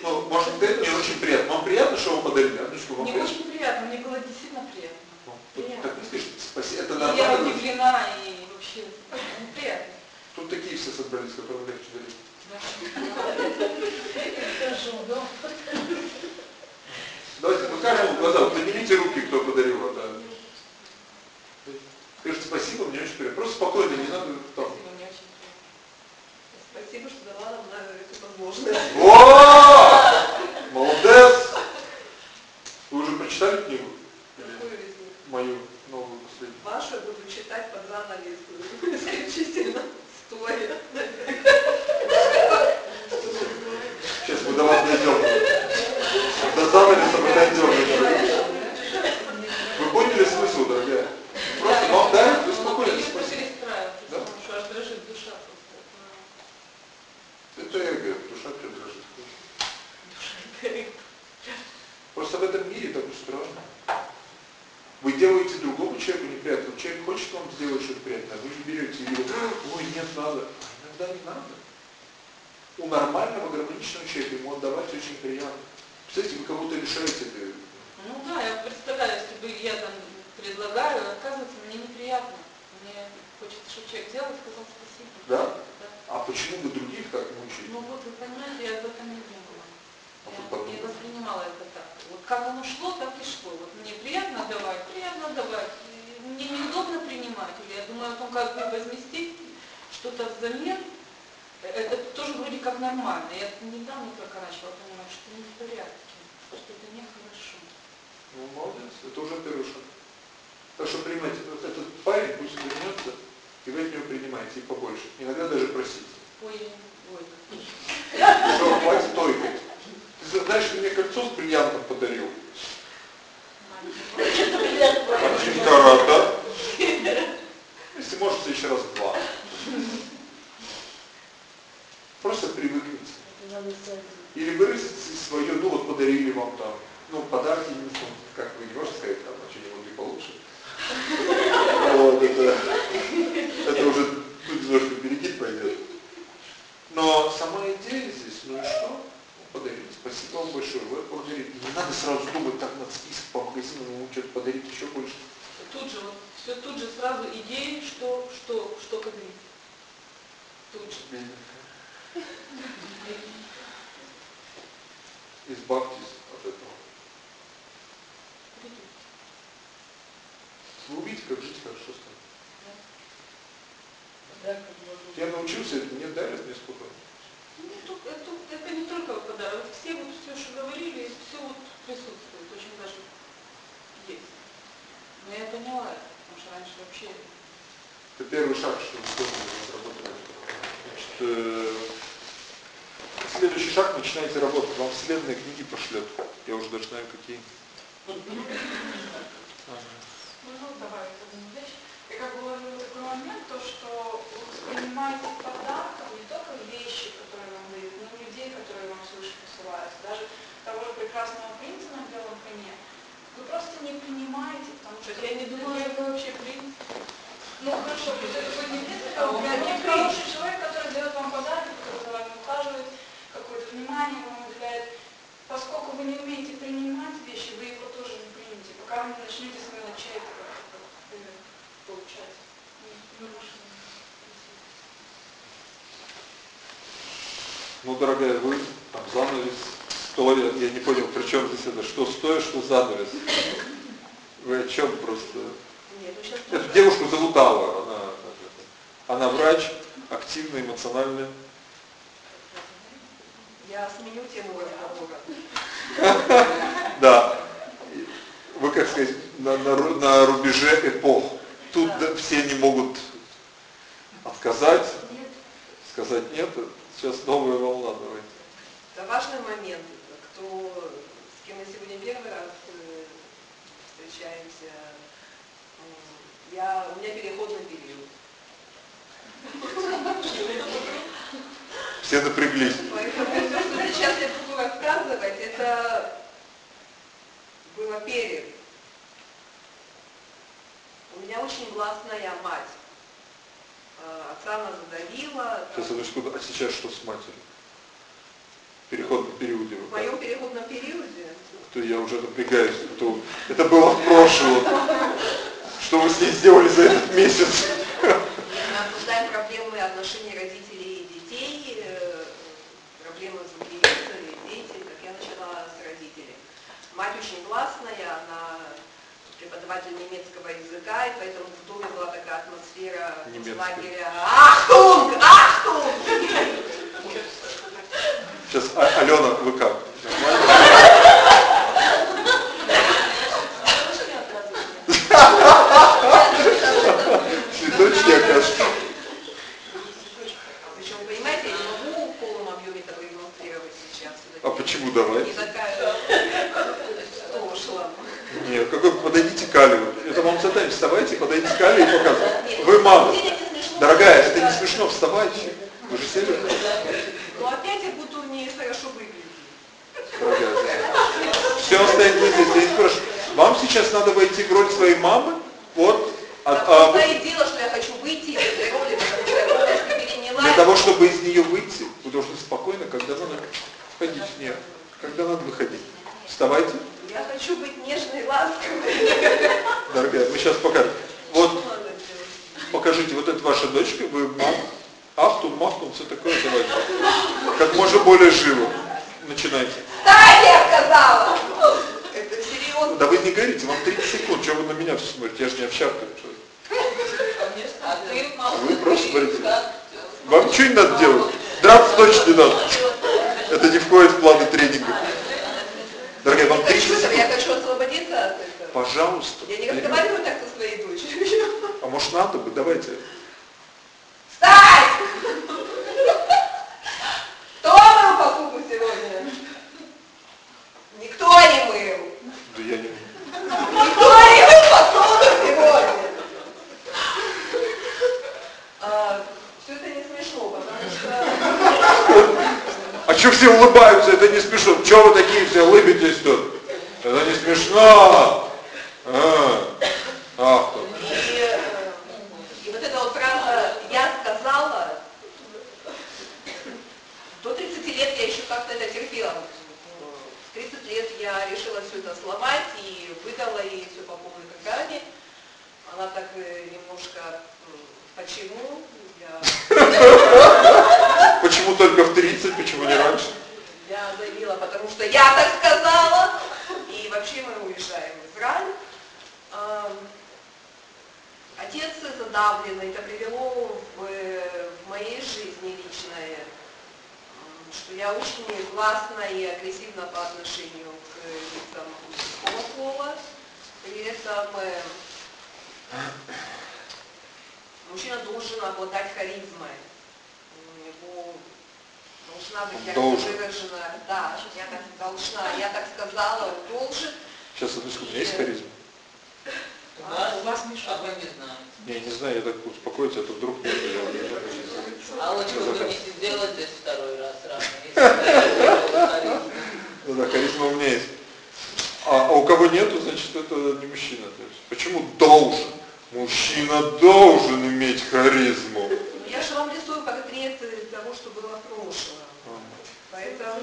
Ну, может сказать, мне очень приятно. Вам приятно, что вам подарили? Аннушка, вам Мне приятно? очень приятно, мне было действительно приятно. Ну, приятно. Так не скажите, спасибо. Это И я нормально. удивлена и приятно. Тут такие все собрались, которым легче дарить. Да. Давайте покажем глаза. Поднимите руки, кто подарил. Да. Скажите спасибо, мне очень приятно. Просто спокойно, не надо там. Спасибо, что дала нам на эту возможность. О! Молодец! Вы уже прочитали книгу? Или Какую из них? мою? Вашу я буду читать под занавес. Исключительно стоя. Сейчас мы до вас дойдем. До занавеса мы дойдем. Вы поняли смысл, дорогая? Просто вам дают, вы спокойно Внутри спасибо. перестраиваться, Да? аж дрожит душа просто. Это эго, душа что дрожит. Душа Просто в этом мире так устроено. Вы делаете другому человеку неприятно. Человек хочет вам сделать что-то приятное, а вы не берете и говорите, ой, нет, надо. А иногда не надо. У нормального, гармоничного человека ему отдавать очень приятно. Представляете, вы кого-то лишаете этой... Ну да, я представляю, если бы я там предлагаю, отказываться мне неприятно. Мне хочется, чтобы человек сделал и сказал спасибо. Да? Да. А почему вы других так мучаете? Ну вот, вы понимаете, я об этом не думала. Я не воспринимала это так. Вот как оно шло, так и шло. Вот мне приятно давать, приятно давать. Мне неудобно принимать. Или я думаю о том, как бы возместить что-то взамен. Это тоже вроде как нормально. Я недавно только начала понимать, что не в порядке, что это нехорошо. Ну, молодец, это уже первый шаг. Так что принимайте, вот этот парень пусть вернется, и вы от него принимаете, и побольше. Иногда даже просите. Ой, ой. Что, хватит тойкать. Знаешь, мне кольцо с бриллиантом подарил. Очень дорого. Если может, в следующий раз два. Просто привыкните. Или выразите свое, ну вот подарили вам там, ну подарки, ну, как вы не можете сказать, там что-нибудь и получше. Вот, это, это уже ну, немножко перегиб пойдет. Но сама идея здесь, ну и что? подарить. Спасибо вам большое. Вы благодарите. Не надо сразу думать, так надо список по магазинам, ему что-то подарить еще больше. Тут же, вот, все тут же сразу идеи, что, что, что подарить. Тут же. Избавьтесь от этого. Ну, вы увидите, как жить хорошо станет. Да. Я научился, мне дали, мне спокойно. Ну, это, это не только подарок. Все вот все, что говорили, все вот присутствует, очень даже есть. Но я поняла это, потому что раньше вообще Это первый шаг, что вы работать. Значит, э, следующий шаг, начинайте работать. Вам вселенная книги пошлет. Я уже даже знаю, какие. Ага. Ну, давай, одну вещь. Я как бы уловила такой момент, то, что вы воспринимаете подарком не только вещи, которые вам дают, но и людей, которые вам посылаются. Даже того же прекрасного принца на белом коне. Вы просто не принимаете, потому что я не что это вообще принц. Ну хорошо, пусть это будет не принц, А это он хороший человек, который дает вам подарок, который за вами ухаживает, какое-то внимание вам уделяет. Поскольку вы не умеете принимать вещи, вы его тоже не примете, пока вы не начнете с мелочей это получать. Ну, дорогая, вы там занавес, стоя, я не понял, при чем здесь это, что стоя, что занавес. Вы о чем просто? Нет, ну Эту девушку зовут Алла, она, она врач, активная, эмоциональная. я сменю тему разговора. Да. Вы, как сказать, на, на на рубеже эпох. Тут да, все не могут отказать, Нет. сказать нет. Сейчас новая волна, давайте. Это важный момент. Кто, с кем мы сегодня первый раз э, встречаемся, я, у меня переходный период. Все напряглись. Поэтому все, что сейчас я буду рассказывать, это было перед. У меня очень властная мать. Э, Отца она задавила. Сейчас, секунду. А сейчас что с матерью? Переходном периоде. В моем переходном периоде То я уже напрягаюсь. То это было в прошлом. Что вы с ней сделали за этот месяц? мы обсуждаем проблемы отношений родителей и детей, э, проблемы внутри родителей, дети, как я начала с родителей. Мать очень властная, она преподаватель немецкого языка, и поэтому в доме была такая атмосфера Немецкий. лагеря «Achtung! Achtung!» Сейчас, А- Алена, вы как? Вас, а вы не знаете. Не, я не знаю, я так успокоиться, а то вдруг уже А вот что вы Заказ. не сделать здесь второй раз равно? Ну да, харизма у меня есть. А, а у кого нету, значит, это не мужчина. То есть, почему должен? Мужчина должен иметь харизму. Я же вам рисую портрет того, что было в прошлом. Поэтому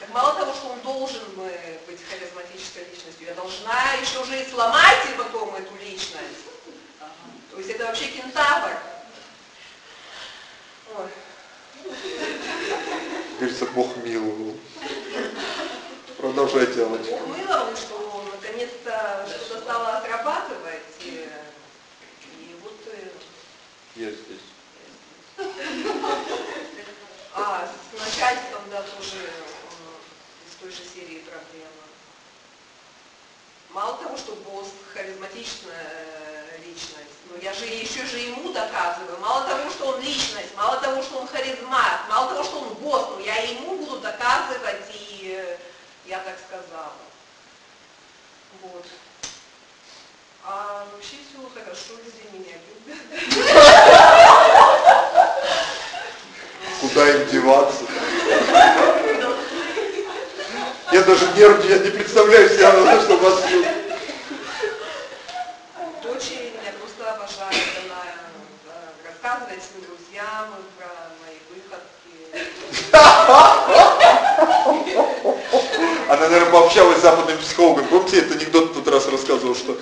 так мало того, что он должен быть харизматической личностью, я должна еще уже и сломать и потом эту личность. То есть это вообще кентавр. Ой. Говорится, Бог миловал. Продолжайте, Аллочка. Бог миловал, что наконец-то что-то стало отрабатывать. И, и вот Я здесь. А, с начальством, да, тоже э, из той же серии проблема. Мало того, что босс харизматичная э, личность, но я же еще же ему доказываю. Мало того, что он личность, мало того, что он харизмат, мало того, что он босс, но я ему буду доказывать, и э, я так сказала. Вот. А вообще все хорошо, люди меня любят. Куда им деваться? Я даже нервничаю, я не представляю себе, что вас... Дочери меня просто обожают, она э, рассказывает своим друзьям про мои выходки. Она, наверное, пообщалась с западным психологом. Помните, этот анекдот тот раз рассказывал, что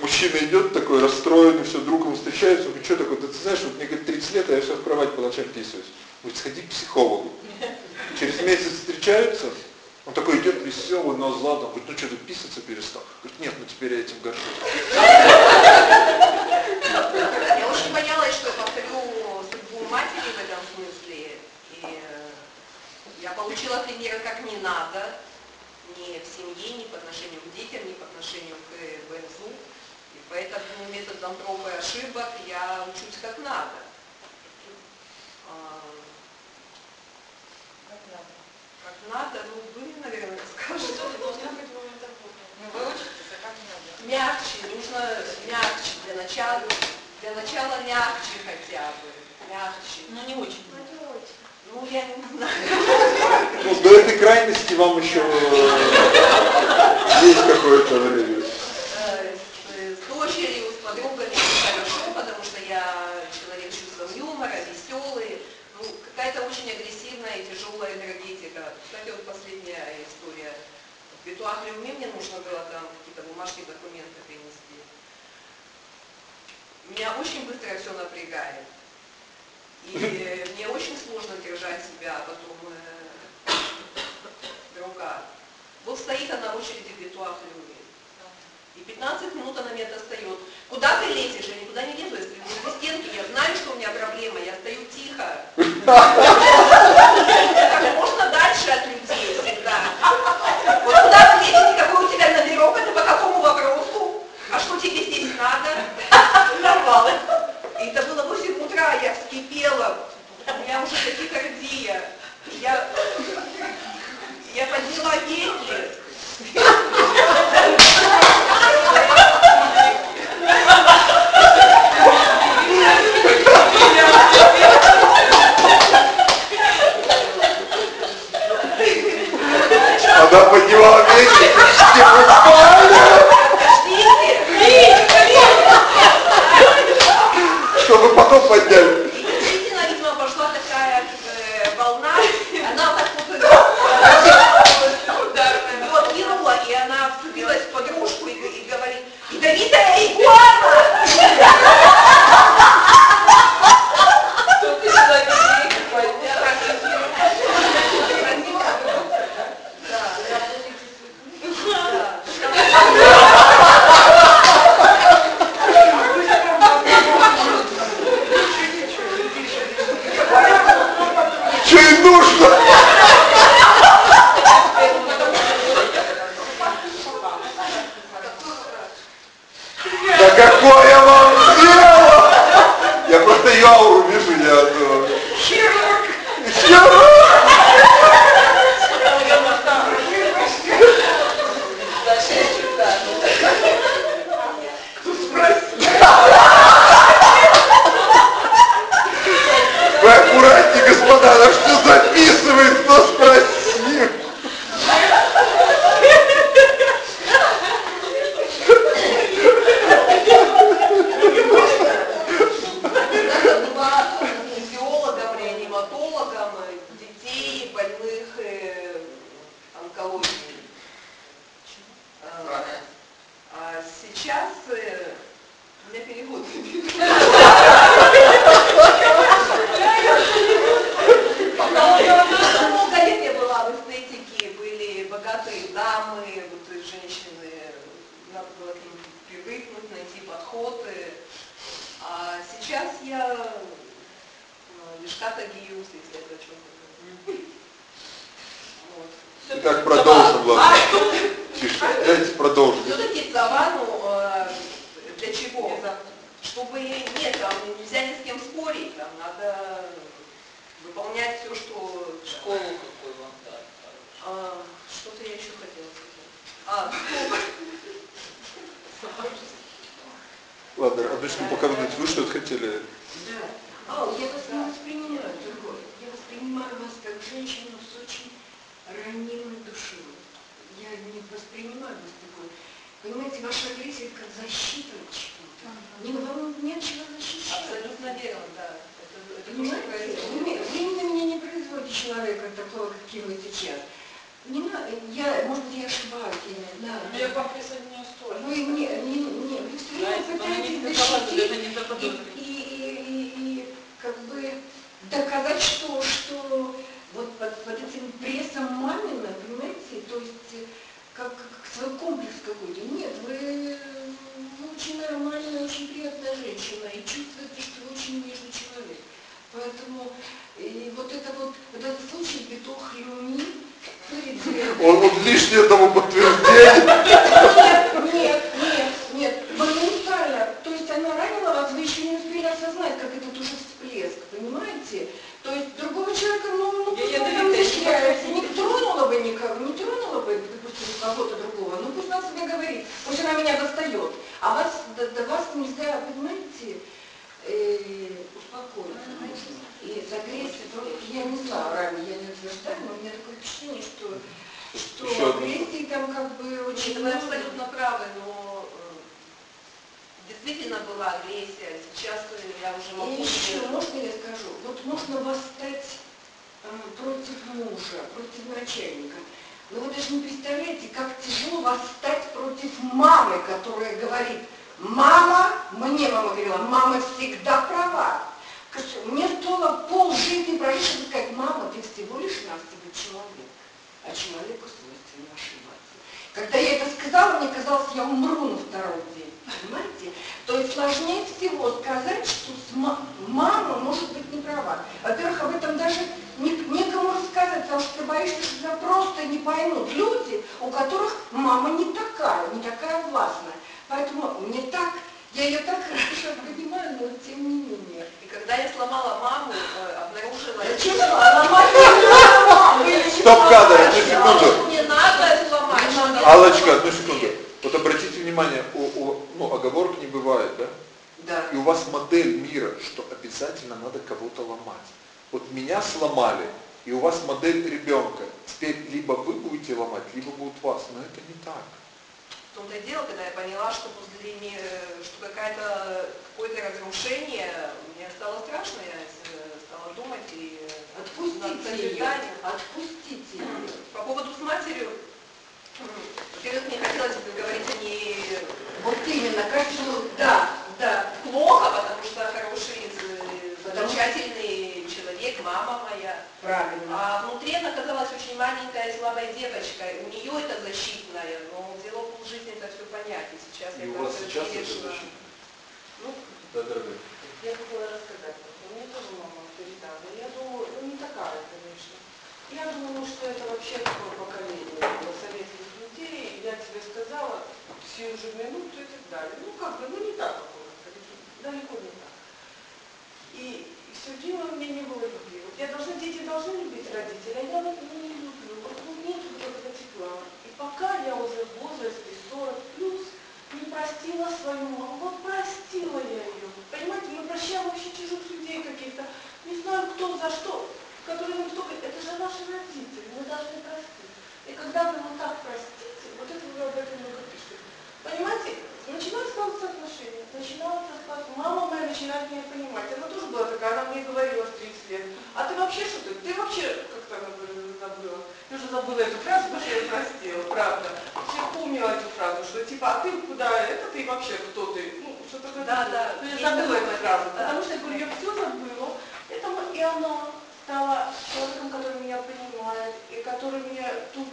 мужчина идет такой расстроенный, все, друг ему встречается, он говорит, что такое, ты знаешь, вот мне говорит 30 лет, а я сейчас в кровать по ночам писаюсь. Говорит, сходи к психологу. Через месяц встречаются, он такой идет веселый, но златый, он говорит, ну что, ты писаться перестал? Говорит, нет, ну теперь я этим горжусь. Я очень боялась, что повторю судьбу матери в этом смысле. И э, я получила примеры, как не надо, ни в семье, ни по отношению к детям, ни по отношению к э, БНЗУ. И поэтому методом проб и ошибок я учусь как надо. А, Как надо, ну вы, наверное, скажете. Ну, вы учитесь, а как надо? Мягче, нужно мягче для начала, для начала мягче хотя бы, мягче. Ну, не очень. Ну, я не знаю. Ну, до этой крайности вам еще э, есть какое-то время. Э, С, с дочерью, с подругами хорошо, потому что я человек с чувством юмора. Ну, какая-то очень агрессивная и тяжелая энергетика. Кстати, вот последняя история. В Бетуахлеуме мне нужно было там какие-то бумажки, документы принести. Меня очень быстро все напрягает. И мне очень сложно держать себя потом э, в руках. Вот стоит она в очереди в Бетуахлеуме. И 15 минут она меня достает. Куда ты лезешь? Я никуда не лезу, я стою стенки, я знаю, что у меня проблема, я стою Ha ha ha! Ладно, Андрюшка, пока вы думаете, вы что-то хотели? Да. А, я вас не воспринимаю другой. Я воспринимаю вас как женщину с очень ранимой душой. Я не воспринимаю вас такой. Понимаете, ваша агрессия как защита от чего-то. Не, вам нечего защищать. абсолютно верно, да. Это, это Понимаете? Вы, вы на меня не производите человека такого, каким вы сейчас. Не надо, я, может быть, я ошибаюсь, я не знаю. Ну, Я к вам присоединяюсь тоже. Вы не, не, не, Знаете, она не это не и, и, и, и, и как бы доказать, что, что вот под, под этим прессом мамина, понимаете, то есть э, как, как свой комплекс какой-то. Нет, вы, очень нормальная, очень приятная женщина и чувствуете, что вы очень нежный человек. Поэтому и вот это вот, вот этот случай Бетох Люми Он вот лишнее тому подтверждение. нет, нет, нет, нет, моментально. То есть она ранила вас, вы еще не успели осознать, как этот уже всплеск, понимаете? То есть другого человека, ну, ну Я пусть он там защищается, не тронула бы никого, не тронула бы, допустим, кого-то другого, ну пусть она себе говорит, пусть она меня достает. А вас, до, до вас нельзя, понимаете, э, успокоиться. И с агрессией, то я не знаю, ранее я не утверждаю, но у меня такое впечатление, что, что Еще там как бы очень Вы абсолютно правы, но э, действительно была агрессия. Сейчас э, я уже могу... И еще, можно я скажу? Вот можно восстать э, против мужа, против начальника. Но вы даже не представляете, как тяжело восстать против мамы, которая говорит, мама, мне мама говорила, мама всегда права. Мне стоило пол жизни прожить, сказать, мама, ты всего лишь навсего человек, а человеку свойственно ошибаться. Когда я это сказала, мне казалось, я умру на второй день, понимаете? То есть сложнее всего сказать, что мама может быть не права. Во-первых, об этом даже не- некому рассказать, потому что ты боишься, что тебя просто не поймут люди, у которых мама не такая, не такая властная. Поэтому мне так, я ее так хорошо понимаю, но тем не менее. И когда я сломала маму, э, обнаружила... Зачем ломать маму? Вы еще Стоп кадр, одну секунду. Не надо сломать. Аллочка, одну секунду. Вот обратите внимание, у, у- ну, оговорок не бывает, да? Да. И у вас модель мира, что обязательно надо кого-то ломать. Вот меня сломали, и у вас модель ребенка. Теперь либо вы будете ломать, либо будут вас. Но это не так. В том-то и дело, когда я поняла, что ми- э, что какое-то разрушение, мне стало страшно, я э, стала думать и э, над Отпустите ее. Отпустите ее. По поводу с матерью, во-первых, мне хотелось бы говорить о ней Вот именно, кажется, вот да, да. плохо, потому что хороший, замечательный человек, мама моя. Правильно. А внутри она казалась очень маленькая и слабой девочкой. У нее это защитное, но жизни это все понятно. Сейчас и у вас сейчас это решила. Ну, да, дорогой. Я хотела рассказать. Мне тоже мама передала. Я думаю, ну не такая, конечно. Я думаю, что это вообще такое поколение советских людей. Я тебе сказала всю же минуту и так далее. Ну как бы, ну не так, как у нас, далеко не так. И все дело мне не было любви. Вот я должна, дети должны любить родителей, а я ну, не люблю. Вот ну, нет вот этого тепла. И пока я уже в возрасте, 40 плюс, не простила свою маму. Вот простила я ее. Понимаете, мы прощаем вообще чужих людей каких-то. Не знаю, кто за что, которые нам только... Это же наши родители, мы должны простить. И когда вы вот так простите, вот это вы об этом много пишете. Понимаете, Начиналось как то отношения, начиналось как мама моя начинает меня понимать. Она тоже была такая, она мне говорила в 30 лет, а ты вообще что ты? Ты вообще как-то забыла. Я уже забыла эту фразу, потому что я простила, правда. Я помнила эту фразу, что типа, а ты куда это ты вообще кто ты? Ну, что-то такое. Да, да. Но я забыла эту фразу, да. потому что я говорю, я все забыла. Это и она стала человеком, который меня понимает, и который меня тут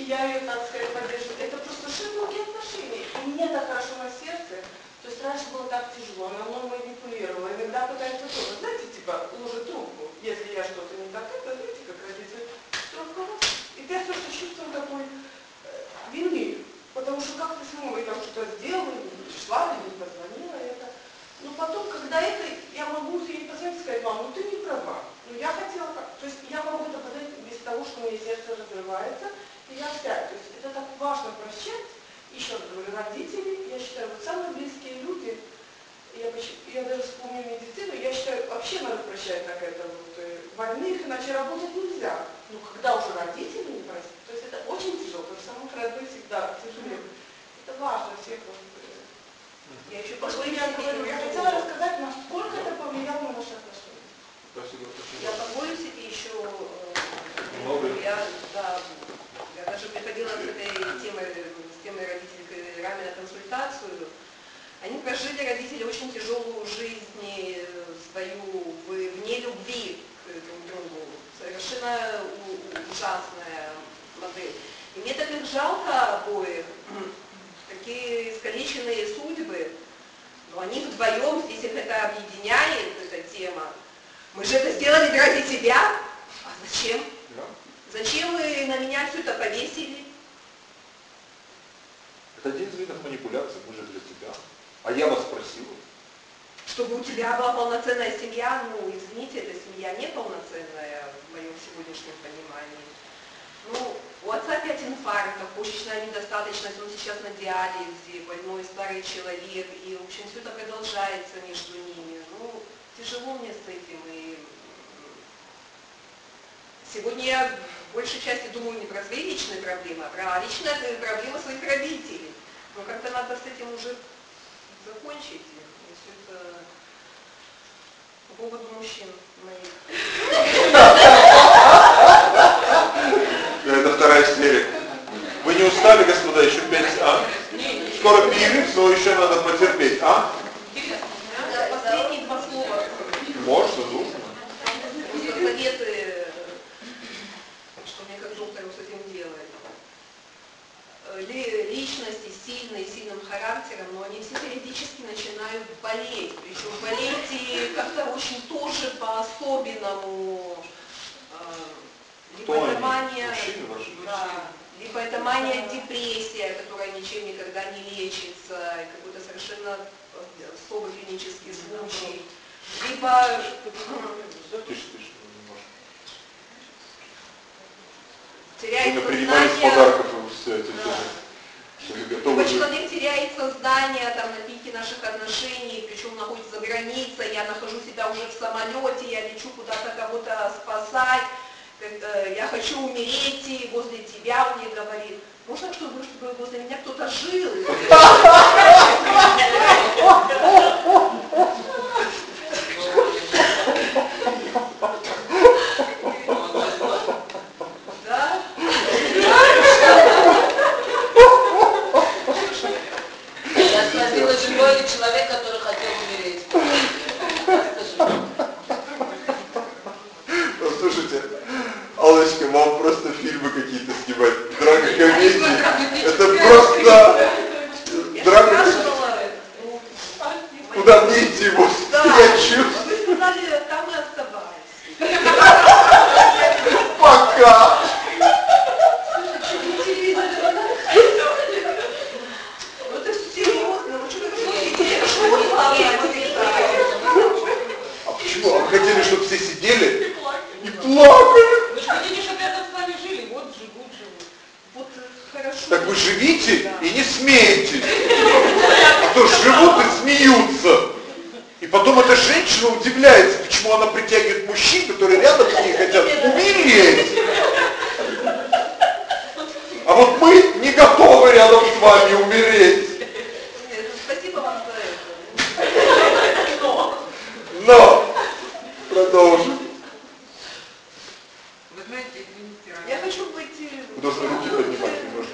и я ее, так сказать, поддерживаю. Это просто широкие отношения. И мне так хорошо на сердце. То есть раньше было так тяжело, она мной манипулировала. Иногда пытается тоже, знаете, типа, ложит трубку. Если я что-то не так, это, знаете, как родители, трубка раз. И ты с чувством такой э, вины. Потому что как ты смог, я там что-то сделала, не пришла, или не позвонила, это. Но потом, когда это, я могу ей позвонить и сказать, мам, ну ты не права. Ну я хотела как. То есть я могу это подать без того, что у меня сердце разрывается, и я вся. То есть это так важно прощать. Еще раз говорю, родители, я считаю, вот самые близкие люди, я, я даже вспомню медицину, я считаю, вообще надо прощать так это вот э, больных, иначе работать нельзя. Но когда уже родители не простят, то есть это очень тяжело, потому что самых родных всегда тяжелее. Это важно всех вот, э, Я еще позволю я говорю, я хотела рассказать, насколько это повлияло на наши отношения. Спасибо, спасибо. Я позволю себе еще, э, Много? я, да, я даже приходила с этой темой, с темой родителей к Раме на консультацию. Они прожили, родители, очень тяжелую жизнь э, свою вне любви к друг другу. Совершенно ужасная модель. И мне так их жалко обоих, такие искалеченные судьбы. Но они вдвоем, здесь их это объединяет, эта тема. Мы же это сделали ради тебя. А зачем? Зачем вы на меня все это повесили? Это один из видов манипуляции, мы же для тебя. А я вас спросил. Чтобы у тебя была полноценная семья, ну, извините, эта семья неполноценная в моем сегодняшнем понимании. Ну, у отца пять инфарктов, почечная недостаточность, он сейчас на диализе, больной старый человек, и, в общем, все это продолжается между ними. Ну, тяжело мне с этим, и сегодня я в большей части думаю не про свои личные проблемы, а про личные проблемы своих родителей. Но как-то надо с этим уже закончить. И все это по поводу мужчин моих. Это вторая серия. Вы не устали, господа, еще пять, а? Скоро перерыв, но еще надо потерпеть, а? Последние два слова. Можно, нужно. Просто советы, что мне как доктору с этим делать. Э, ли- Личности сильные, сильным характером, но они все периодически начинают болеть. Причем болеть и как-то очень тоже по-особенному. Э, Либо Кто это мания, Мужчины да, либо это мания депрессия, которая ничем никогда не лечится, и какой-то совершенно э, особый клинический случай. Либо Тише, тише, теряет сознание, подарков все эти Да. темы. Что вы либо готовы человек теряет сознание там, на пике наших отношений, причем находится за границей, я нахожу себя уже в самолете, я лечу куда-то кого-то спасать, э, я хочу умереть, и возле тебя он мне говорит, можно, чтобы, чтобы возле меня кто-то жил? Да? Я спросила, живой ли человек, который хотел умереть. Скажи. Ну, Слушайте, Аллочка, вам просто фильмы какие-то снимать. Драка комедии. Это просто Я драка. спрашивала, ну, Куда мне идти? Вот Да. я чувствую. Вы сказали, там и оставайся. Пока. Слушайте, телевизор Ну это серьезно, ну что вы шутите? Шутка, А почему? А вы хотели, чтобы все сидели и плакали? Вы же хотите, чтобы рядом с вами жили, вот живут, живут. Вот хорошо. Так вы живите и не смейтесь. А то живут и смеются. И потом эта женщина удивляется, почему она притягивает мужчин, которые рядом с ней хотят умереть. А вот мы не готовы рядом с вами умереть. Нет, Спасибо вам за это. тоже. Вы знаете, извините, Я хочу быть... э, Вы должны руки поднимать немножко.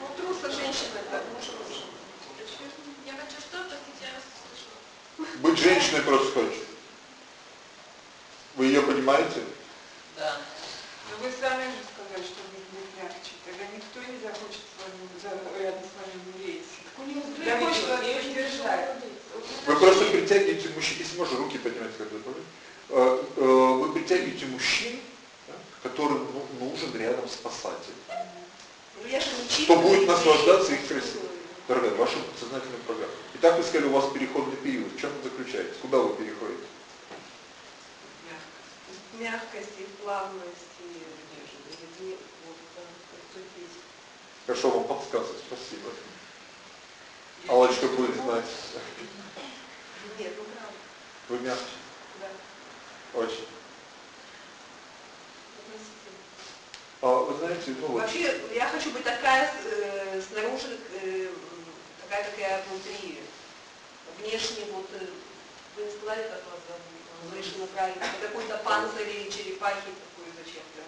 Ну, трусо женщина, так лучше. Я хочу что? Простите, я вас не слышала. Быть женщиной просто хочешь. Вы ее понимаете? Да. Но вы сами же сказали, что вы будет мягче. Тогда никто не захочет с вами, за- рядом с вами умереть. У него Да, взгляд хочет вас очень поддержать. Вы просто притягиваете мужчин, если можно руки поднимать, когда вы Э, э, Вы притягиваете мужчин, которым ну, нужен рядом спасатель. Ну, я же не Кто будет наслаждаться я их не красотой. Дорогая, ваша подсознательная программа. Итак, вы сказали, у вас переходный период. В чем он заключается? Куда вы переходите? Вот, да, как тут есть. Хорошо вам подсказывать, спасибо. Аллочка будет знать. Нет, ну правда, Вы мягче. да. Очень. А, вы знаете, ну вот, Вообще, я хочу быть такая э, снаружи, э, такая, как я внутри. Внешне, вот, э, вы не сказали, как вас зовут? Совершенно правильно. Какой-то панцирь или черепахи такой зачем-то.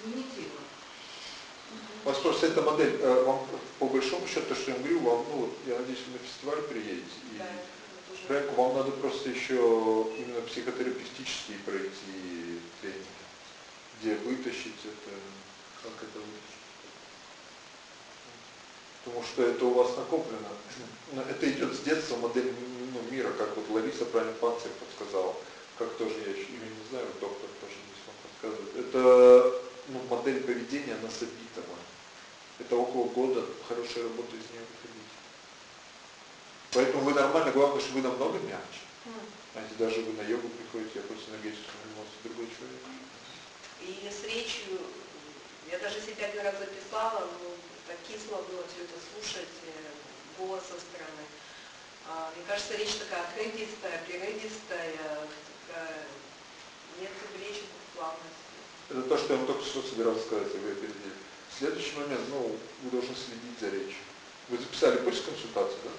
Смените его. у вас просто эта модель, э, вам по большому счету, то, что я говорю, вам, ну, вот, я надеюсь, вы на фестиваль приедете. И Да, это Проект, вам надо просто еще именно психотерапевтические пройти тренинги, где вытащить это, как это вытащить. Потому что это у вас накоплено. Но Это идет с детства модель ну, мира, как вот Лариса правильно Панцирь подсказала, как тоже я еще имя не знаю, доктор тоже здесь вам подсказывает. Это ну, модель поведения, она собитого. Это около года хорошая работа из нее выходить. Поэтому вы нормально, главное, что вы намного мягче. Знаете, даже вы на йогу приходите, я просто энергетически занимался другой человек. И с речью, я даже себя один раз записала, так кисло было все это слушать, э, голос со стороны. А, мне кажется, речь такая отрывистая, прерывистая, такая, нет в речи плавности. Это то, что я вам только что собирался сказать, вы опередили. Следующий момент, ну, вы должны следить за речью. Вы записали после консультации, да?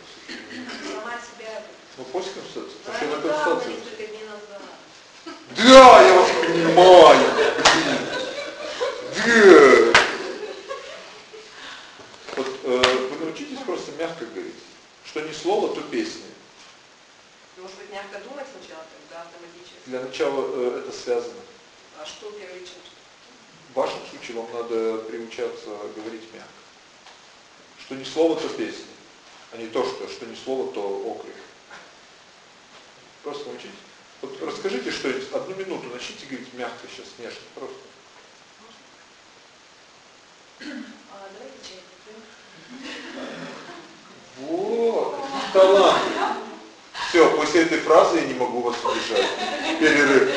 Сама себя... Ну, после консультации. Ну, Потому что я на недавно, консультации. несколько дней назад. Да, я вас понимаю. Да. Вот э, вы мягко говорить. Что не слово, то песня. Может быть, мягко думать сначала, тогда автоматически. Для начала э, это связано. А что первично? В вашем случае вам надо приучаться говорить мягко. Что не слово, то песня. А не то, что, что не слово, то окрик. Просто научитесь. Вот расскажите что-нибудь, одну минуту начните говорить мягко сейчас, нежно, просто. А, давайте чай попьем. Вот, талант. Все, после этой фразы я не могу вас удержать. Перерыв.